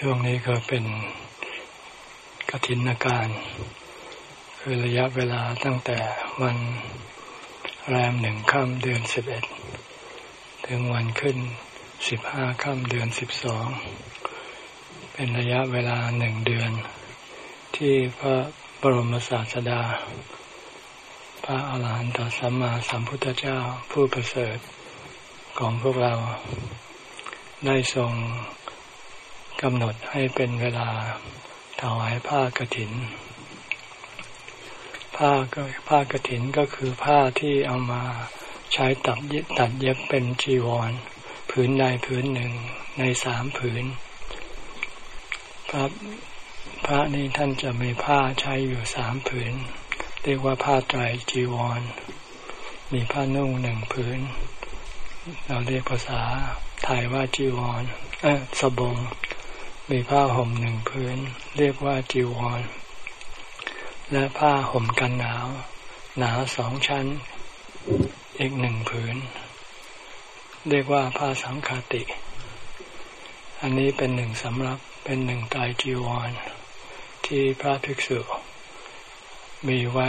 ช่วงนี้ก็เป็นกฐินการ คือระยะเวลาตั้งแต่วันแรมหนึ่งค่ำเดือนสิบเอ็ดถึงวันขึ้นสิบห้าค่ำเดือนสิบสองเป็นระยะเวลาหนึ่งเดือน ที่พระบรมศาสดา พระอาหารหันตสัมมาสัมพุทธเจ้าผู้ประเสริฐของพวกเราได้ทรง กำหนดให้เป็นเวลาถวายผ้ากรถิน ผ้าก็ผ้ากรถินก็คือผ้าที่เอามาใช้ตัดเย็บตัดเย็บเป็นจีวร ผืนใดผืนหนึ่งในสามผืนพระพระนี่ท่านจะมีผ้าใช้อยู่สามผืน เรียกว่าผ้าไตรจีวร มีผ้านุ่งหนึ่งผืน เราเรียกภาษาไทยว่าจีวร เออสบง มีผ้าห่มหนึ่งพื้น เรียกว่าจีวร และผ้าห่มกันหนาว หนาสองชั้น อีกหนึ่งผืน เรียกว่าผ้าสังคติ อันนี้เป็นหนึ่งสำรับเป็นหนึ่งตายจีวร ที่พระภิกษุ มีไว้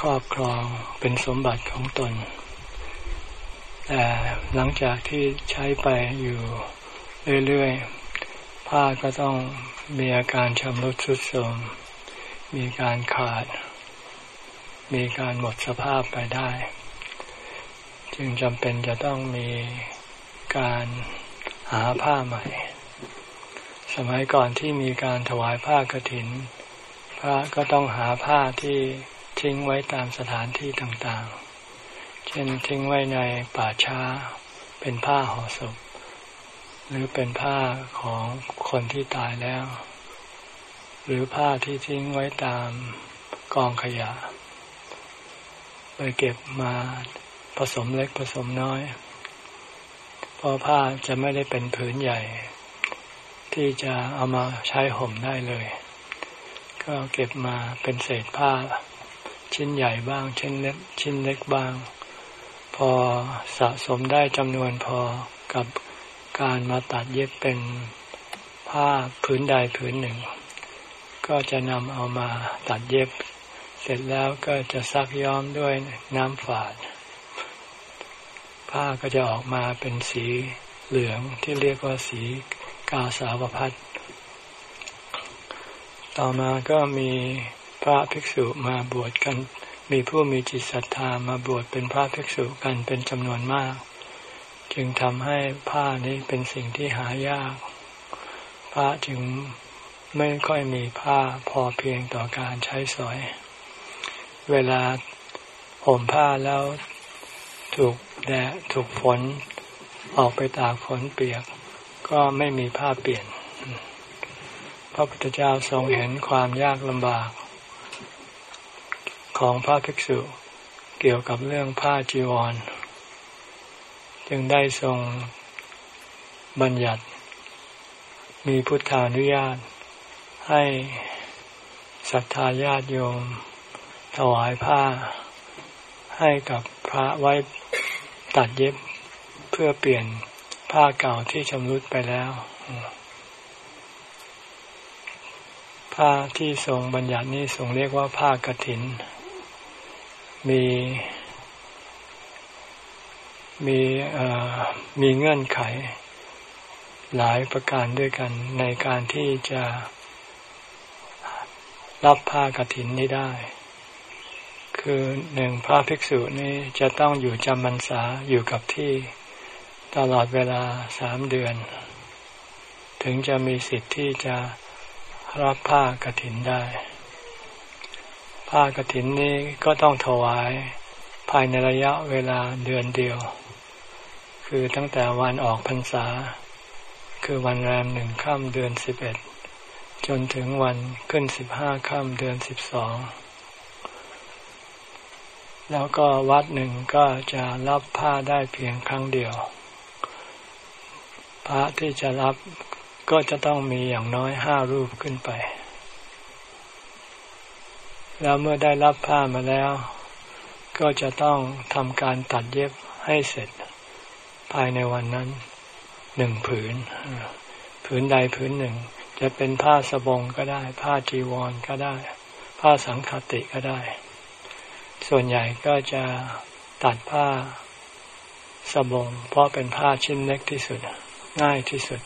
ครอบครองเป็นสมบัติของตน แต่หลังจากที่ใช้ไปอยู่เรื่อยๆ ผ้าก็ต้องมีอาการชำรุดทรุดโทรมมีการขาด มีการหมดสภาพไปได้ จึงจำเป็นจะต้องมีการหาผ้าใหม่ สมัยก่อนที่มีการถวายผ้ากรถิน พระก็ต้องหาผ้าที่ทิ้งไว้ตามสถานที่ต่างๆ เช่นทิ้งไว้ในป่าช้าเป็นผ้าห่อศพ หรือเป็นผ้าของคนที่ตายแล้ว หรือผ้าที่ทิ้งไว้ตามกองขยะ ไปเก็บมาผสมเล็กผสมน้อย เพราะผ้าจะไม่ได้เป็นผืนใหญ่ ที่จะเอามาใช้ห่มได้เลย ก็เก็บมาเป็นเศษผ้า ชิ้นใหญ่บ้าง ชิ้นเล็กชิ้นเล็กบ้าง พอสะสมได้จำนวนพอกับ การมาตัดเย็บเป็นผ้าผืนใดผืนหนึ่ง ก็จะนำเอามาตัดเย็บ เสร็จแล้วก็จะซักย้อมด้วยน้ำฝาด ผ้าก็จะออกมาเป็นสีเหลืองที่เรียกว่าสีกาสาวพัดต่อมาก็มีพระภิกษุมาบวชกัน มีผู้มีจิตศรัทธามาบวชเป็นพระภิกษุกันเป็นจำนวนมาก จึงทำให้ผ้านี้เป็นสิ่งที่หายาก พระจึงไม่ค่อยมีผ้าพอเพียงต่อการใช้สอย เวลาห่มผ้าแล้วถูกแดดถูกฝน ออกไปตากฝนเปียก ก็ไม่มีผ้าเปลี่ยน พระพุทธเจ้าทรงเห็นความยากลำบาก ของพระภิกษุ เกี่ยวกับเรื่องผ้าจีวร จึงได้ทรงบัญญัติ มีพุทธานุญาต ให้ศรัทธาญาติโยม ถวายผ้า ให้กับพระไว้ตัดเย็บเพื่อเปลี่ยนผ้าเก่าที่ชำรุดไปแล้ว ผ้าที่ทรงบัญญัตินี้ทรงเรียกว่าผ้ากรถิน มี มีมีเงื่อนไข หลายประการด้วยกันในการที่จะรับผ้ากรถินนี้ได้ คือหนึ่งพระภิกษุนี้จะต้องอยู่จำพรรษาอยู่กับที่ตลอดเวลาสามเดือน ถึงจะมีสิทธิ์ที่จะรับผ้ากรถินได้ ผ้ากรถินนี้ก็ต้องถวายภายในระยะเวลาเดือนเดียว คือตั้งแต่วันออกพรรษา คือวันแรมหนึ่งค่ำเดือนสิบเอ็ดจนถึงวันขึ้นสิบห้าค่ำเดือนสิบสองแล้วก็วัดหนึ่งก็จะรับผ้าได้เพียงครั้งเดียว พระที่จะรับก็จะต้องมีอย่างน้อยห้ารูปขึ้นไป แล้วเมื่อได้รับผ้ามาแล้ว ก็จะต้องทำการตัดเย็บให้เสร็จ ภายในวันนั้นหนึ่งผืน ผืนใดผืนหนึ่ง จะเป็นผ้าสบงก็ได้ ผ้าจีวรก็ได้ ผ้าสังคติก็ได้ ส่วนใหญ่ก็จะตัดผ้าสบง เพราะเป็นผ้าชิ้นเล็กที่สุด ง่ายที่สุด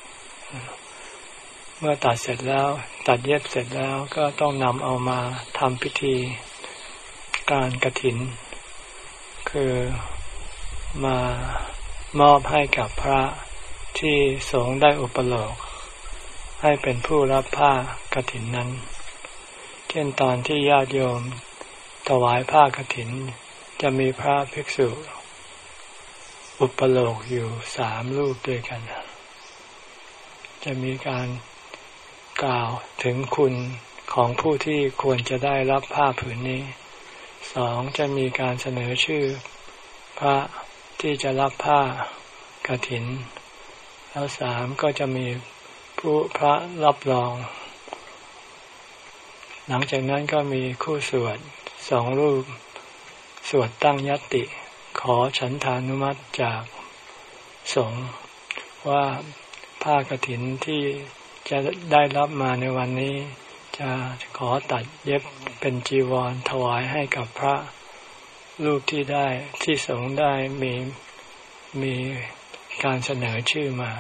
เมื่อตัดเสร็จแล้ว ตัดเย็บเสร็จแล้วก็ต้องนำเอามาทำพิธีการกระถิน คือมา มอบให้กับพระที่สงได้อุปโลก ให้เป็นผู้รับผ้ากรถินนั้น เช่นตอนที่ญาติโยมถวายผ้ากรถิน จะมีพระภิกษุ อุปโลกอยู่สามรูปด้วยกัน จะมีการกล่าวถึงคุณของผู้ที่ควรจะได้รับผ้าผืนนี้ สองจะมีการเสนอชื่อ พระ ที่จะรับผ้ากระถิน แล้วสามก็จะมีผู้พระรับรอง หลังจากนั้นก็มีคู่สวดสองรูป สวดตั้งยติ ขอฉันทานุมัติจากสงฆ์ว่าผ้ากระถินที่จะได้รับมาในวันนี้ จะขอตัดเย็บเป็นจีวรถวายให้กับพระ รูปที่ได้ที่สงได้มีมีการเสนอชื่อมา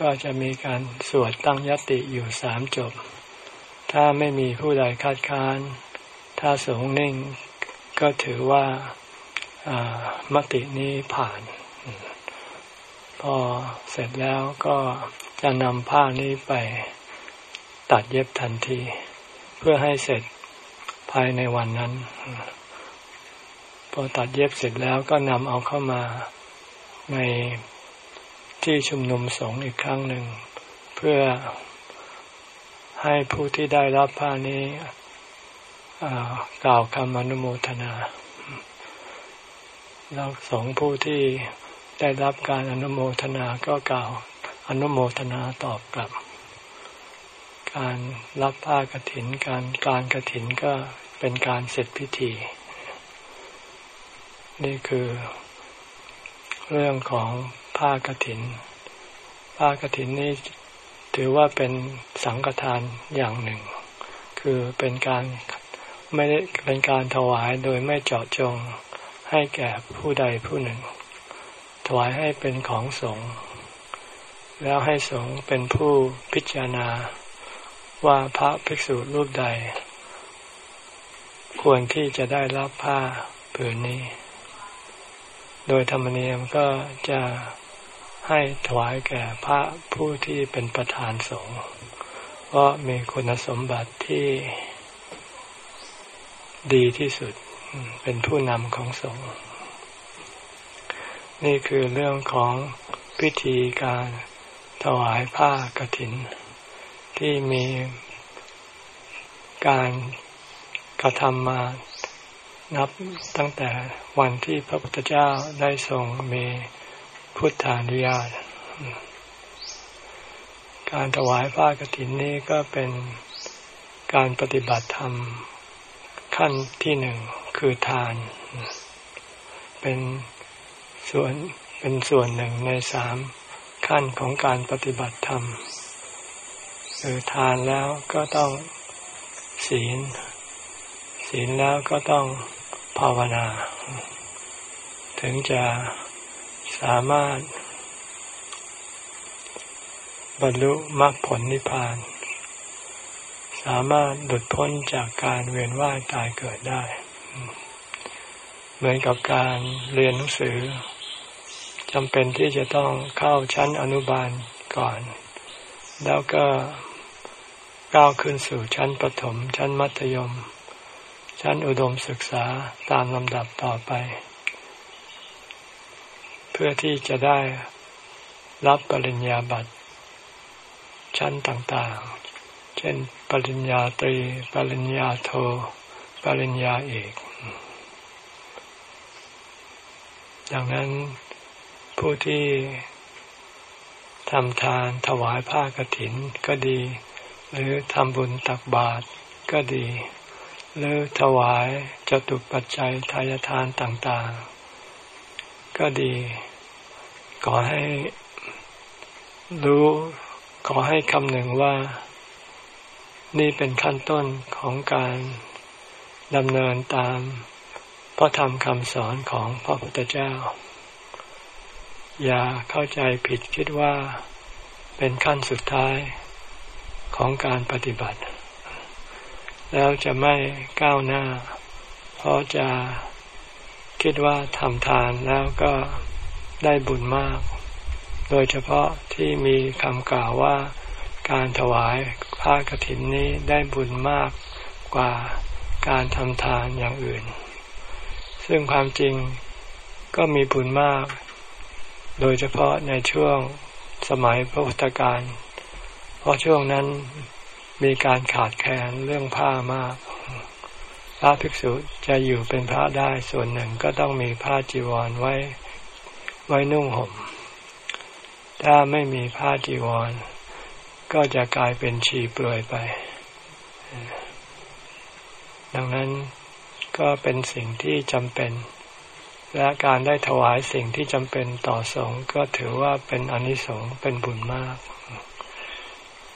ก็จะมีการสวดตั้งยติอยู่สามจบ ถ้าไม่มีผู้ใดคัดค้าน ถ้าสงนิ่งก็ถือว่ามตินี้ผ่าน พอเสร็จแล้วก็จะนำผ้านี้ไปตัดเย็บทันที เพื่อให้เสร็จ ภายในวันนั้น พอตัดเย็บเสร็จแล้วก็นำเอาเข้ามาในที่ชุมนุมสงฆ์อีกครั้งหนึ่ง เพื่อให้ผู้ที่ได้รับผ้านี้กล่าวคำอนุโมทนาแล้วสงผู้ที่ได้รับการอนุโมทนาก็กล่าวอนุโมทนาตอบกลับ การรับผ้ากรถิน การการกรถินก็ เป็นการเสร็จพิธี นี่คือ เรื่องของผ้ากรถิน ผ้ากรถินนี้ถือว่าเป็นสังฆทานอย่างหนึ่ง คือเป็นการไม่ได้เป็นการถวายโดยไม่เจาะจงให้แก่ผู้ใดผู้หนึ่ง ถวายให้เป็นของสงฆ์แล้วให้สงฆ์เป็นผู้พิจารณาว่าพระภิกษุรูปใด ควรที่จะได้รับผ้าผืนนี้ โดยธรรมเนียมก็จะให้ถวายแก่พระผู้ที่เป็นประธานสงฆ์เพราะมีคุณสมบัติที่ดีที่สุดเป็นผู้นำของสงฆ์นี่คือเรื่องของพิธีการถวายผ้ากรถิน ที่มีการ กระทำมานับตั้งแต่วันที่พระพุทธเจ้าได้ทรงมีพุทธานุญาต การถวายผ้ากรถินนี้ก็เป็นการปฏิบัติธรรมขั้นที่หนึ่งคือทาน เป็นส่วนเป็นส่วนหนึ่งในสามขั้นของการปฏิบัติธรรม คือทานแล้วก็ต้องศีล ศีลแล้วก็ต้องภาวนา ถึงจะสามารถ บรรลุมรรคผลนิพพาน สามารถหลุดพ้นจากการเวียนว่ายตายเกิดได้ เหมือนกับการเรียนหนังสือจำเป็นที่จะต้องเข้าชั้นอนุบาลก่อน แล้วก็ก้าวขึ้นสู่ชั้นประถม ชั้นมัธยม ชั้นอุดมศึกษาตามลำดับต่อไป เพื่อที่จะได้รับปริญญาบัตร ชั้นต่างๆ เช่น ปริญญาตรี ปริญญาโท ปริญญาเอกดังนั้นผู้ที่ทำทานถวายผ้ากรถินก็ดี หรือทำบุญตักบาตรก็ดี หรือถวายจตุปัจจัยทายทานต่างๆ ก็ดี ขอให้รู้ขอให้คำหนึ่งว่า นี่เป็นขั้นต้นของการดำเนินตามพระธรรมคำสอนของพระพุทธเจ้า อย่าเข้าใจผิดคิดว่าเป็นขั้นสุดท้ายของการปฏิบัติ แล้วจะไม่ก้าวหน้า เพราะจะคิดว่าทำทานแล้วก็ได้บุญมาก โดยเฉพาะที่มีคำกล่าวว่าการถวายผ้ากรถินนี้ได้บุญมากกว่าการทำทานอย่างอื่น ซึ่งความจริงก็มีบุญมาก โดยเฉพาะในช่วงสมัยพระพุทธการ เพราะช่วงนั้น มีการขาดแคลนเรื่องผ้ามาก พระภิกษุจะอยู่เป็นพระได้ส่วนหนึ่งก็ต้องมีผ้าจีวรไว้ไว้นุ่งห่ม ถ้าไม่มีผ้าจีวร ก็จะกลายเป็นชีเปลือยไป ดังนั้นก็เป็นสิ่งที่จำเป็น และการได้ถวายสิ่งที่จำเป็นต่อสงฆ์ก็ถือว่าเป็นอนิสงส์เป็นบุญมาก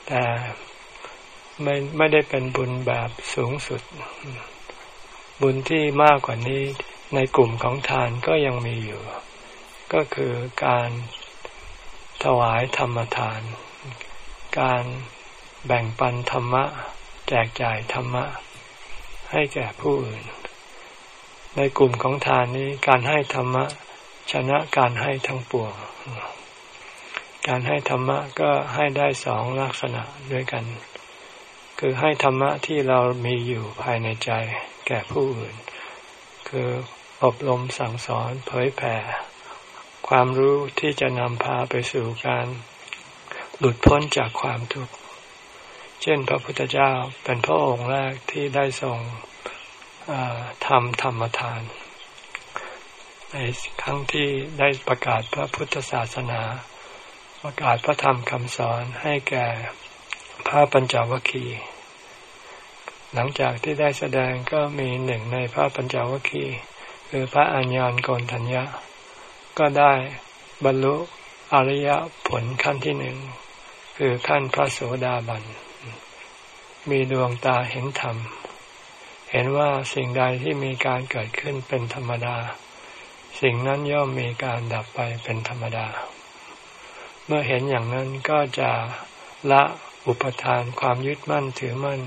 แต่ ไม่ไม่ได้เป็นบุญแบบสูงสุด บุญที่มากกว่านี้ในกลุ่มของทานก็ยังมีอยู่ ก็คือการถวายธรรมทาน การแบ่งปันธรรมะ แจกจ่ายธรรมะ ให้แก่ผู้อื่น ในกลุ่มของทานนี้การให้ธรรมะ ชนะการให้ทั้งปวงการให้ธรรมะก็ให้ได้สองลักษณะด้วยกัน คือให้ธรรมะที่เรามีอยู่ภายในใจแก่ผู้อื่น คืออบรมสั่งสอนเผยแผ่ ความรู้ที่จะนำพาไปสู่การหลุดพ้นจากความทุกข์ เช่นพระพุทธเจ้าเป็นพระองค์แรกที่ได้ทรงทำธรรมทาน ในครั้งที่ได้ประกาศพระพุทธศาสนา ประกาศพระธรรมคำสอนให้แก่ พระปัญจวัคคีย์หลังจากที่ได้แสดงก็มีหนึ่งในพระปัญจวัคคีย์คือพระอัญญาณโกนทัญญะก็ได้บรรลุอริยผลขั้นที่หนึ่งคือขั้นพระโสดาบัน มีดวงตาเห็นธรรม เห็นว่าสิ่งใดที่มีการเกิดขึ้นเป็นธรรมดา สิ่งนั้นย่อมมีการดับไปเป็นธรรมดา เมื่อเห็นอย่างนั้นก็จะละ อุปทานความยึดมั่นถือมั่น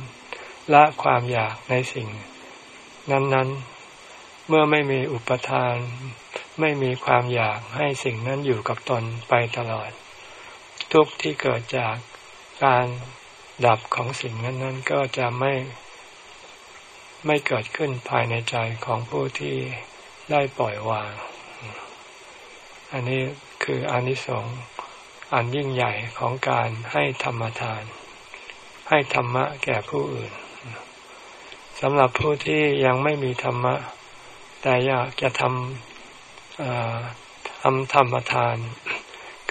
ละความอยากในสิ่ง นั้นๆ เมื่อไม่มีอุปทาน ไม่มีความอยากให้สิ่งนั้นอยู่กับตนไปตลอด ทุกที่เกิดจากการดับของสิ่งนั้น ๆ ก็จะไม่ไม่เกิดขึ้นภายในใจของผู้ที่ได้ปล่อยวาง อันนี้คืออนิสงส์ อันยิ่งใหญ่ของการให้ธรรมทาน ให้ธรรมะแก่ผู้อื่นสำหรับผู้ที่ยังไม่มีธรรมะ แต่อยากจะทำทำธรรมทาน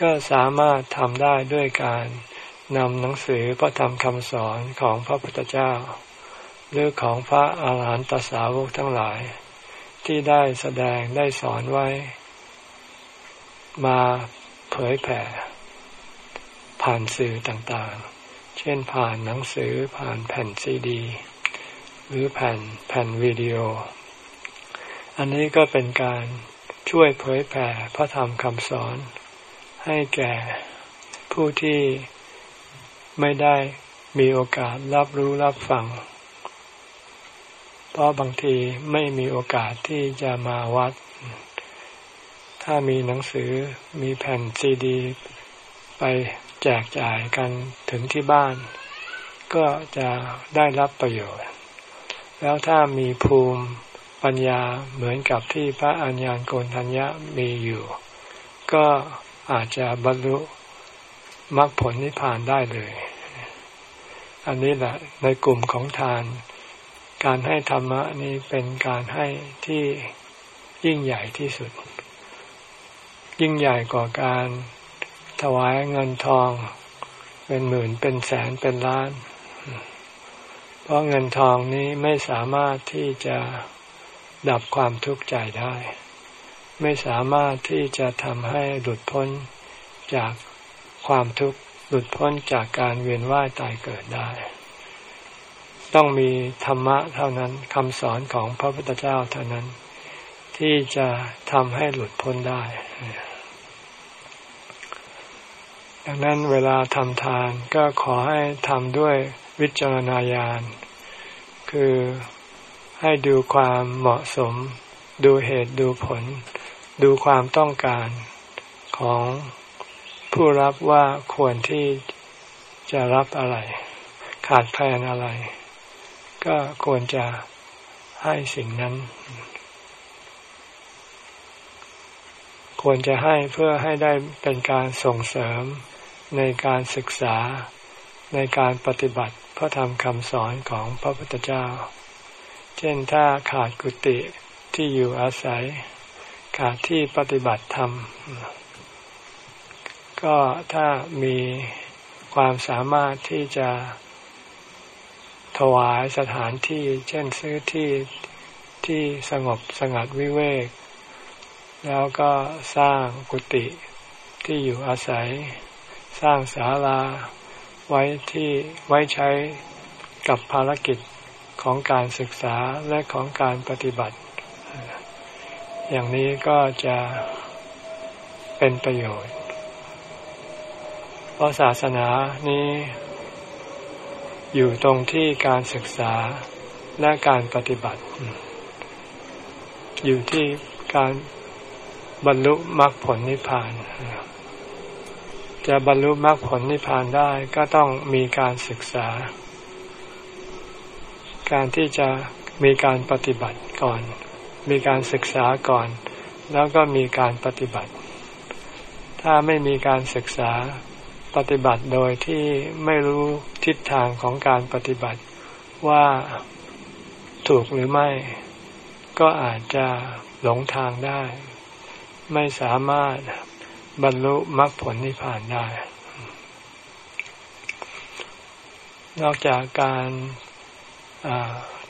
ก็สามารถทำได้ด้วยการนำหนังสือพระธรรมคำสอนของพระพุทธเจ้า หรือของพระอาหารหันตสาวกทั้งหลาย ที่ได้แสดงได้สอนไว้ มาเผยแผ่ ผ่านสื่อต่างๆ เช่นผ่านหนังสือผ่านแผ่นซีดี หรือแผ่นแผ่นวิดีโอ อันนี้ก็เป็นการช่วยเผยแผ่พระธรรมคำสอน ให้แก่ผู้ที่ไม่ได้มีโอกาสรับรู้รับฟัง เพราะบางทีไม่มีโอกาสที่จะมาวัด ถ้ามีหนังสือมีแผ่นซีดี ไป แจกจ่ายกันถึงที่บ้าน ก็จะได้รับประโยชน์ แล้วถ้ามีภูมิปัญญาเหมือนกับที่พระอัญญาณโกนทัญญะมีอยู่ ก็อาจจะบรรลุมรรคผลนิพพานได้เลย อันนี้แหละในกลุ่มของทาน การให้ธรรมะนี้เป็นการให้ที่ยิ่งใหญ่ที่สุด ยิ่งใหญ่กว่าการ ถวายเงินทอง เป็นหมื่นเป็นแสนเป็นล้าน เพราะเงินทองนี้ไม่สามารถที่จะดับความทุกข์ใจได้ ไม่สามารถที่จะทำให้หลุดพ้นจากความทุกข์หลุดพ้นจากการเวียนว่ายตายเกิดได้ ต้องมีธรรมะเท่านั้นคำสอนของพระพุทธเจ้าเท่านั้น ที่จะทำให้หลุดพ้นได้ ดังนั้นเวลาทำทานก็ขอให้ทำด้วยวิจารณญาณ คือให้ดูความเหมาะสม ดูเหตุดูผล ดูความต้องการของผู้รับว่าควรที่จะรับอะไร ขาดแคลนอะไร ก็ควรจะให้สิ่งนั้น ควรจะให้เพื่อให้ได้เป็นการส่งเสริมในการศึกษาในการปฏิบัติพระธรรมคำสอนของพระพุทธเจ้า เช่นถ้าขาดกุฏิที่อยู่อาศัย ขาดที่ปฏิบัติธรรม ก็ถ้ามีความสามารถที่จะถวายสถานที่ เช่นซื้อที่ที่สงบสงัดวิเวก แล้วก็สร้างกุฏิที่อยู่อาศัย สร้างศาลาไว้ที่ไว้ใช้กับภารกิจของการศึกษาและของการปฏิบัติ อย่างนี้ก็จะเป็นประโยชน์ เพราะศาสนานี้ อยู่ตรงที่การศึกษาและการปฏิบัติ อยู่ที่การ บรรลุมรรคผลนิพพาน จะบรรลุมรรคผลนิพพานได้ก็ต้องมีการศึกษา การที่จะมีการปฏิบัติก่อน มีการศึกษาก่อน แล้วก็มีการปฏิบัติ ถ้าไม่มีการศึกษาปฏิบัติโดยที่ไม่รู้ทิศทางของการปฏิบัติว่าถูกหรือไม่ ก็อาจจะหลงทางได้ ไม่สามารถบรรลุมรรคผลนิพพานได้ นอกจากการ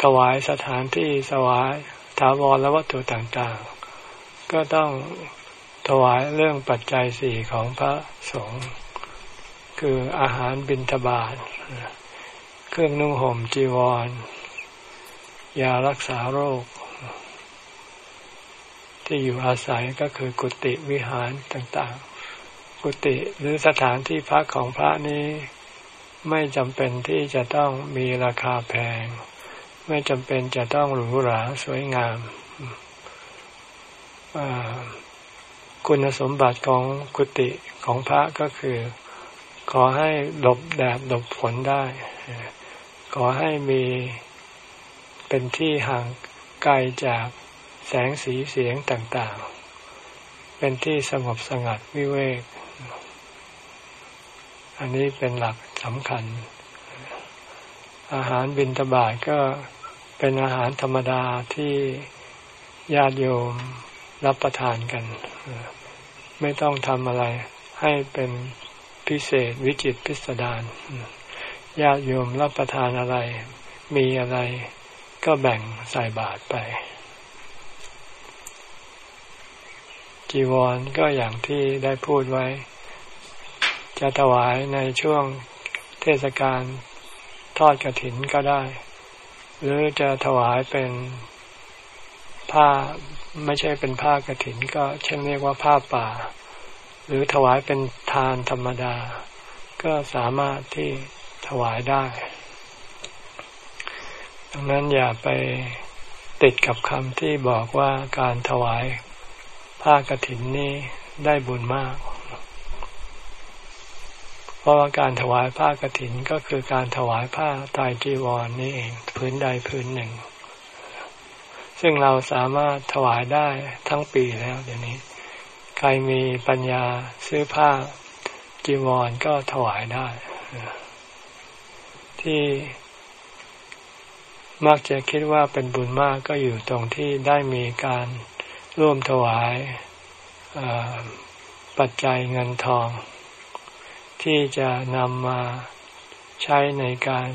ถวายสถานที่สวายถาวรและวัตถุต่างๆ ก็ต้องถวายเรื่องปัจจัยสี่ของพระสงฆ์คืออาหารบิณฑบาตเครื่องนุ่งห่มจีวร ยารักษาโรค ที่อยู่อาศัยก็คือกุฏิวิหารต่างๆ กุฏิหรือสถานที่พักของพระนี้ ไม่จำเป็นที่จะต้องมีราคาแพง ไม่จำเป็นจะต้องหรูหราสวยงาม คุณสมบัติของกุฏิของพระก็คือ ขอให้หลบแดดหลบฝนได้ ขอให้มีเป็นที่ห่างไกลจาก แสงสีเสียงต่างๆ เป็นที่สงบสงัดวิเวก อันนี้เป็นหลักสำคัญ อาหารบิณฑบาตก็เป็นอาหารธรรมดาที่ญาติโยมรับประทานกัน ไม่ต้องทำอะไรให้เป็นพิเศษวิจิตพิสดารญาติโยมรับประทานอะไร มีอะไรก็แบ่งใส่บาตรไป จีวรก็อย่างที่ได้พูดไว้ จะถวายในช่วงเทศกาลทอดกระถินก็ได้ หรือจะถวายเป็นผ้าไม่ใช่เป็นผ้ากระถิน ก็เช่นเรียกว่าผ้าป่า หรือถวายเป็นทานธรรมดา ก็สามารถที่ถวายได้ ดังนั้นอย่าไปติดกับคำที่บอกว่าการถวาย ผ้ากรถินนี้ได้บุญมาก เพราะว่าการถวายผ้ากรถินก็คือการถวายผ้าตายจีวรนนี่เองพื้นใดพื้นหนึ่ง ซึ่งเราสามารถถวายได้ทั้งปีแล้วเดี๋ยวนี้ ใครมีปัญญาซื้อผ้าจีวรก็ถวายได้ ที่มักจะคิดว่าเป็นบุญมากก็อยู่ตรงที่ได้มีการ ร่วมถวายปัจจัยเงินทอง ที่จะนำมาใช้ในการ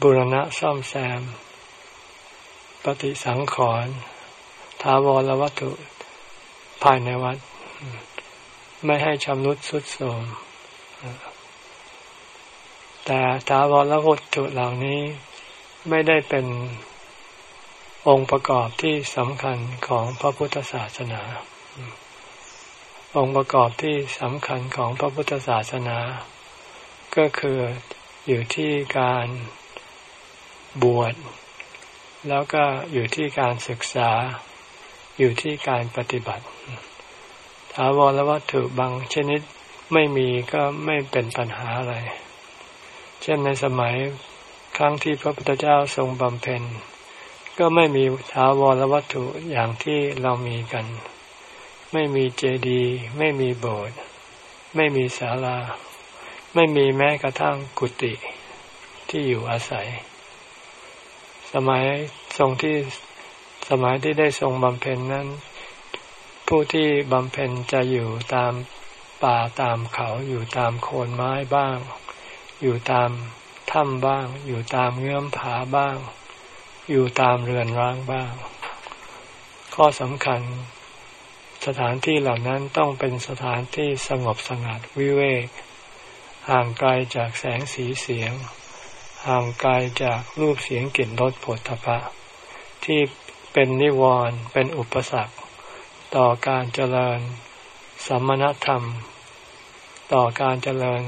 บุรณะซ่อมแซม ปฏิสังขรณ์ทาวรวัตถุภายในวัด ไม่ให้ชำรุดสุดโทรมแต่ถาวรวัตถุเหล่านี้ไม่ได้เป็น องค์ประกอบที่สำคัญของพระพุทธศาสนา องค์ประกอบที่สำคัญของพระพุทธศาสนา ก็คืออยู่ที่การบวช แล้วก็อยู่ที่การศึกษา อยู่ที่การปฏิบัติถาวรวัตถุบางชนิดไม่มีก็ไม่เป็นปัญหาอะไร เช่นในสมัยครั้งที่พระพุทธเจ้าทรงบำเพ็ญ ก็ไม่มีถาวรวัตถุอย่างที่เรามีกัน ไม่มีเจดีย์ไม่มีโบสถ์ไม่มีศาลา ไม่มีแม้กระทั่งกุฏิที่อยู่อาศัย สมัยทรงที่สมัยที่ได้ทรงบำเพ็ญนั้น ผู้ที่บำเพ็ญจะอยู่ตามป่าตามเขาอยู่ตามโคนไม้บ้าง อยู่ตามถ้ำบ้าง อยู่ตามเงื่อมผาบ้าง อยู่ตามเรือนร้างบ้าง ข้อสำคัญ สถานที่เหล่านั้นต้องเป็นสถานที่สงบสงัดวิเวก ห่างไกลจากแสงสีเสียง ห่างไกลจากรูปเสียงกลิ่นรสผลทพะที่เป็นนิวรณ์เป็นอุปสรรค ต่อการเจริญสัมมณธรรม ต่อการเจริญ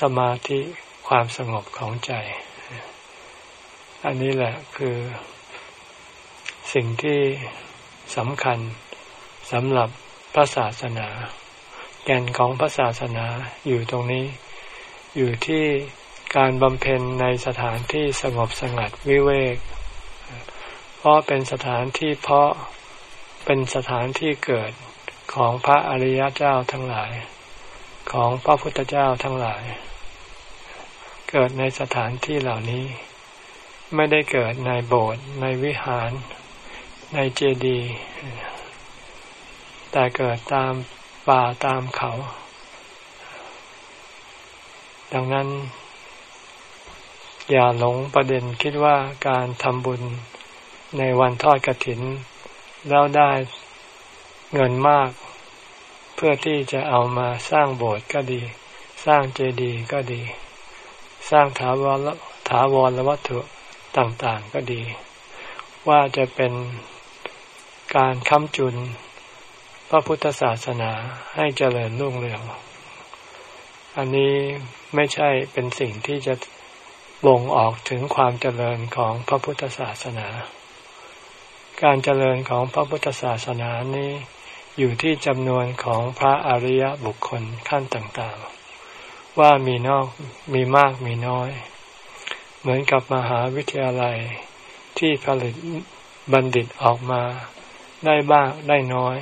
สมาธิความสงบของใจ อันนี้แหละคือสิ่งที่สำคัญสำหรับพระศาสนา แก่นของพระศาสนาอยู่ตรงนี้ อยู่ที่การบำเพ็ญในสถานที่สงบสงัดวิเวก เพราะเป็นสถานที่เพาะเป็นสถานที่เกิดของพระอริยเจ้าทั้งหลาย ของพระพุทธเจ้าทั้งหลาย เกิดในสถานที่เหล่านี้ ไม่ได้เกิดในโบสถ์ในวิหาร ในเจดีย์แต่เกิดตามป่าตามเขา ดังนั้น อย่าหลงประเด็นคิดว่าการทำบุญในวันทอดกระถิน แล้วได้เงินมาก เพื่อที่จะเอามาสร้างโบสถ์ก็ดี สร้างเจดีย์ก็ดี สร้างถาวรถาวรวัตถุ ต่างๆก็ดี ว่าจะเป็นการค้ำจุน พระพุทธศาสนาให้เจริญรุ่งเรือง อันนี้ไม่ใช่เป็นสิ่งที่จะบ่งออกถึงความเจริญของพระพุทธศาสนา การเจริญของพระพุทธศาสนานี้อยู่ที่จำนวนของพระอริยบุคคลขั้นต่างๆ ว่ามีนอกมีมากมีน้อย เหมือนกับมหาวิทยาลัยที่ผลิตบัณฑิตออกมาได้บ้างได้น้อย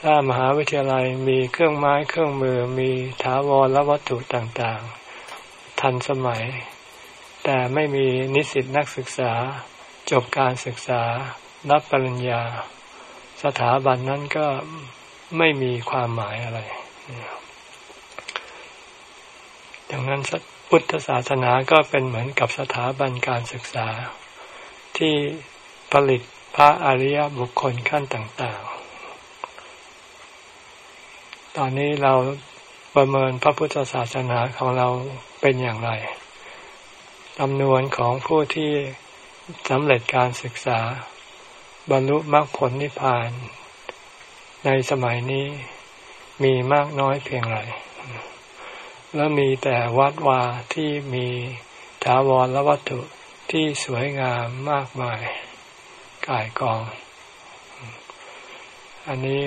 ถ้ามหาวิทยาลัยมีเครื่องไม้เครื่องมือมีถาวรและวัตถุต่างๆ ทันสมัย แต่ไม่มีนิสิตนักศึกษา จบการศึกษารับปริญญา สถาบันนั้นก็ไม่มีความหมายอะไร ดังนั้น พุทธศาสนาก็เป็นเหมือนกับสถาบันการศึกษา ที่ผลิตพระอริยบุคคลขั้นต่างๆ ตอนนี้เราประเมินพระพุทธศาสนาของเราเป็นอย่างไรจำนวนของผู้ที่สำเร็จการศึกษา บรรลุมรรคผลนิพพาน ในสมัยนี้มีมากน้อยเพียงไร แล้วมีแต่วัดวาที่มีถาวรและวัตถุที่สวยงามมากมายกายกอง อันนี้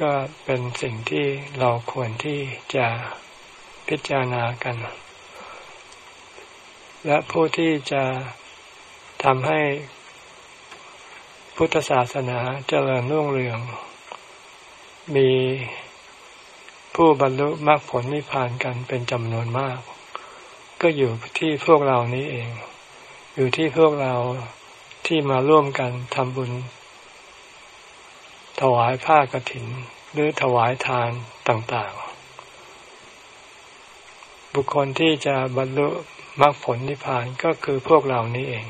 ก็เป็นสิ่งที่เราควรที่จะพิจารณากัน และผู้ที่จะทำให้พุทธศาสนาเจริญรุ่งเรือง มี ผู้บรรลุมรรคผลนิพพานกันเป็นจำนวนมาก ก็อยู่ที่พวกเรานี้เอง อยู่ที่พวกเราที่มาร่วมกันทำบุญ ถวายผ้ากรถิน หรือถวายทานต่าง ๆ บุคคลที่จะบรรลุมรรคผลนิพพานก็คือพวกเรานี้เอง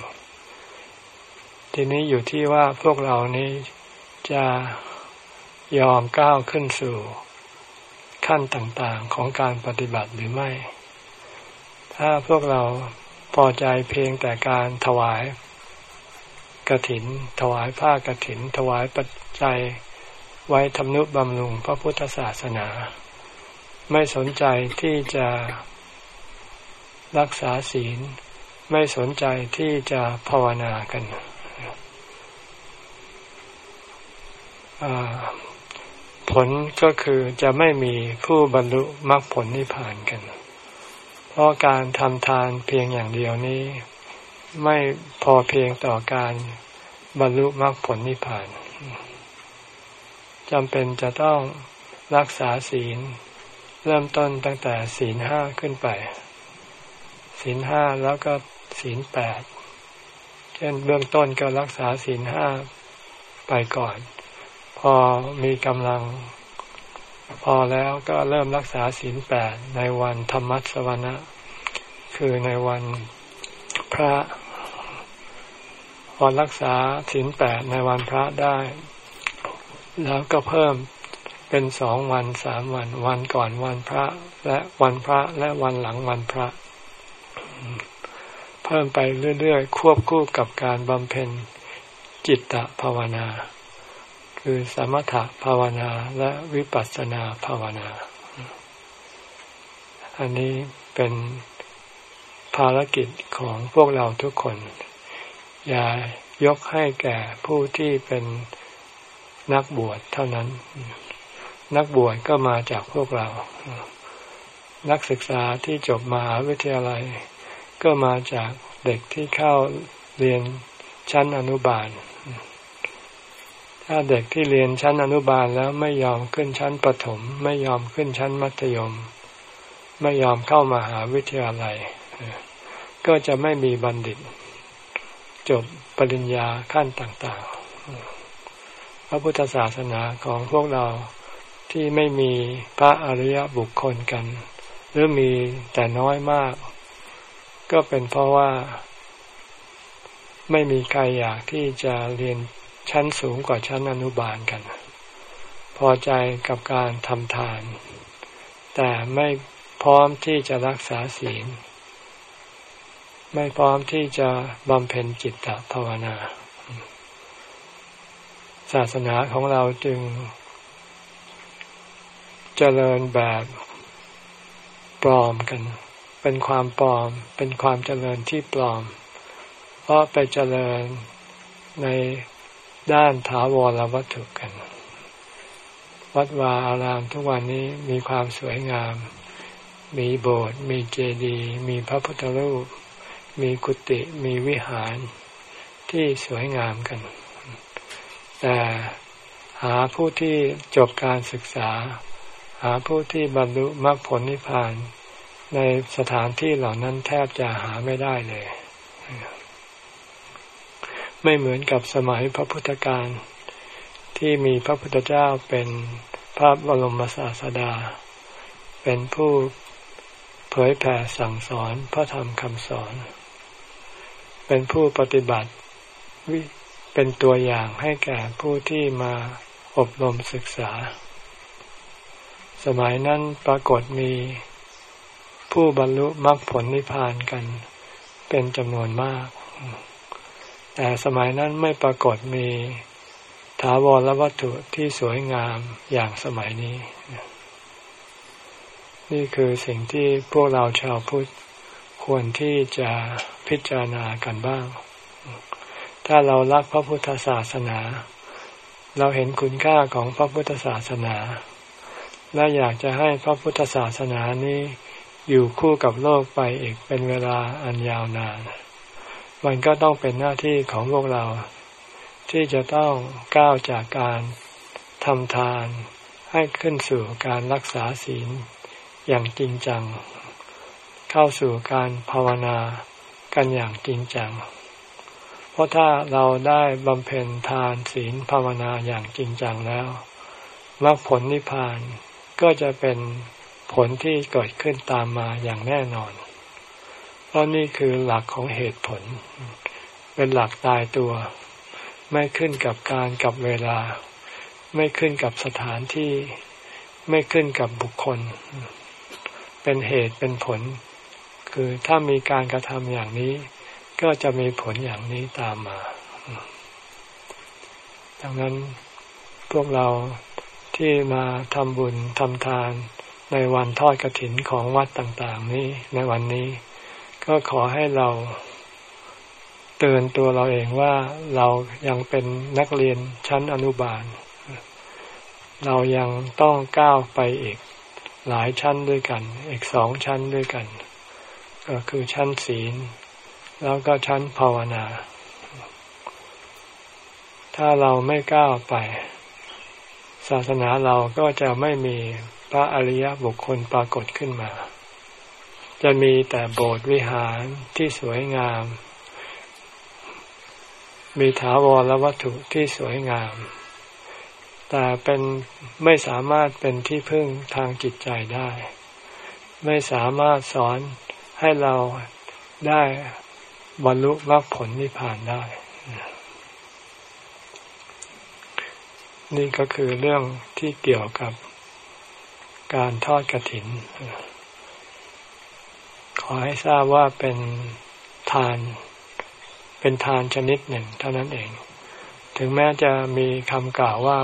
ทีนี้อยู่ที่ว่าพวกเรานี้จะยอมก้าวขึ้นสู่ ขั้นต่างๆของการปฏิบัติหรือไม่ ถ้าพวกเราพอใจเพียงแต่การถวายกระถิน ถวายผ้ากระถิน ถวายปัจจัยไว้ทำนุบำรุงพระพุทธศาสนา ไม่สนใจที่จะรักษาศีล ไม่สนใจที่จะภาวนากัน ผลก็คือจะไม่มีผู้บรรลุมรรคผลนิพพานกัน เพราะการทำทานเพียงอย่างเดียวนี้ ไม่พอเพียงต่อการบรรลุมรรคผลนิพพานจำเป็นจะต้องรักษาศีล เริ่มต้นตั้งแต่ศีลห้าขึ้นไป ศีลห้าแล้วก็ศีลแปดเช่นเบื้องต้นก็รักษาศีลห้าไปก่อน อมีกำลัง พอแล้วก็เริ่มรักษาศีลแปดในวันธรรมัสวนะ คือในวันพระพอรักษาศีลแปดในวันพระได้ แล้วก็เพิ่มเป็นสองวันสามวัน วันก่อนวันพระ และวันพระและวันหลังวันพระ เพิ่มไปเรื่อยๆ ควบคู่กับการบำเพ็ญจิตตภาวนา คือสมถภาวนาและวิปัสสนาภาวนา อันนี้เป็นภารกิจของพวกเราทุกคน อย่ายกให้แก่ผู้ที่เป็นนักบวชเท่านั้น นักบวชก็มาจากพวกเรา นักศึกษาที่จบมหาวิทยาลัย ก็มาจากเด็กที่เข้าเรียนชั้นอนุบาล ถ้าเด็กที่เรียนชั้นอนุบาลแล้วไม่ยอมขึ้นชั้นประถม ไม่ยอมขึ้นชั้นมัธยม ไม่ยอมเข้ามาหาวิทยาลัย ก็จะไม่มีบัณฑิต จบปริญญาขั้นต่างๆ พระพุทธศาสนาของพวกเราที่ไม่มีพระอริยบุคคลกัน หรือมีแต่น้อยมาก ก็เป็นเพราะว่า ไม่มีใครอยากที่จะเรียน ชั้นสูงกว่าชั้นอนุบาลกัน พอใจกับการทำทาน แต่ไม่พร้อมที่จะรักษาศีล ไม่พร้อมที่จะบำเพ็ญจิตตภาวนา ศาสนาของเราจึงเจริญแบบปลอมกัน เป็นความปลอม เป็นความเจริญที่ปลอม เพราะไปเจริญใน ด้านถาวรวัตถุกัน วัดวาอารามทุกวันนี้มีความสวยงาม มีโบสถ์มีเจดีย์มีพระพุทธรูป มีกุฏิมีวิหารที่สวยงามกัน แต่หาผู้ที่จบการศึกษา หาผู้ที่บรรลุมรรคผลนิพพานในสถานที่เหล่านั้นแทบจะหาไม่ได้เลย ไม่เหมือนกับสมัยพระพุทธการที่มีพระพุทธเจ้าเป็นพระบรมศาสดา เป็นผู้เผยแผ่สั่งสอนพระธรรมคำสอน เป็นผู้ปฏิบัติวิเป็นตัวอย่างให้แก่ผู้ที่มาอบรมศึกษา สมัยนั้นปรากฏมีผู้บรรลุมรรคผลนิพพานกัน เป็นจำนวนมาก แต่สมัยนั้นไม่ปรากฏมีถาวรวัตถุที่สวยงามอย่างสมัยนี้ นี่คือสิ่งที่พวกเราชาวพุทธควรที่จะพิจารณากันบ้าง ถ้าเรารักพระพุทธศาสนา เราเห็นคุณค่าของพระพุทธศาสนา และอยากจะให้พระพุทธศาสนานี้อยู่คู่กับโลกไปอีกเป็นเวลาอันยาวนาน มันก็ต้องเป็นหน้าที่ของพวกเรา ที่จะต้องก้าวจากการทำทาน ให้ขึ้นสู่การรักษาศีลอย่างจริงจัง เข้าสู่การภาวนากันอย่างจริงจัง เพราะถ้าเราได้บำเพ็ญทานศีลภาวนาอย่างจริงจังแล้วมรรคผลนิพพานก็จะเป็นผลที่เกิดขึ้นตามมาอย่างแน่นอน ราะนี่คือหลักของเหตุผล เป็นหลักตายตัว ไม่ขึ้นกับการกับเวลา ไม่ขึ้นกับสถานที่ ไม่ขึ้นกับบุคคล เป็นเหตุเป็นผล คือถ้ามีการกระทำอย่างนี้ ก็จะมีผลอย่างนี้ตามมา ดังนั้นพวกเราที่มาทำบุญทำทานในวันทอดกระถินของวัดต่าง ๆ นี้ในวันนี้ ก็ขอให้เราเตือนตัวเราเองว่าเรายังเป็นนักเรียนชั้นอนุบาล เรายังต้องก้าวไปอีกหลายชั้นด้วยกัน อีกสองชั้นด้วยกัน ก็คือชั้นศีล แล้วก็ชั้นภาวนา ถ้าเราไม่ก้าวไป ศาสนาเราก็จะไม่มีพระอริยบุคคลปรากฏขึ้นมา จะมีแต่โบสถ์วิหารที่สวยงาม มีถาวรและวัตถุที่สวยงาม แต่เป็นไม่สามารถเป็นที่พึ่งทางจิตใจได้ ไม่สามารถสอนให้เราได้บรรลุมรรคผลนิพพานได้ นี่ก็คือเรื่องที่เกี่ยวกับการทอดกระถิน ขอให้ทราบว่าเป็นทาน เป็นทานชนิดหนึ่ง เท่านั้นเอง ถึงแม้จะมีคำกล่าวว่า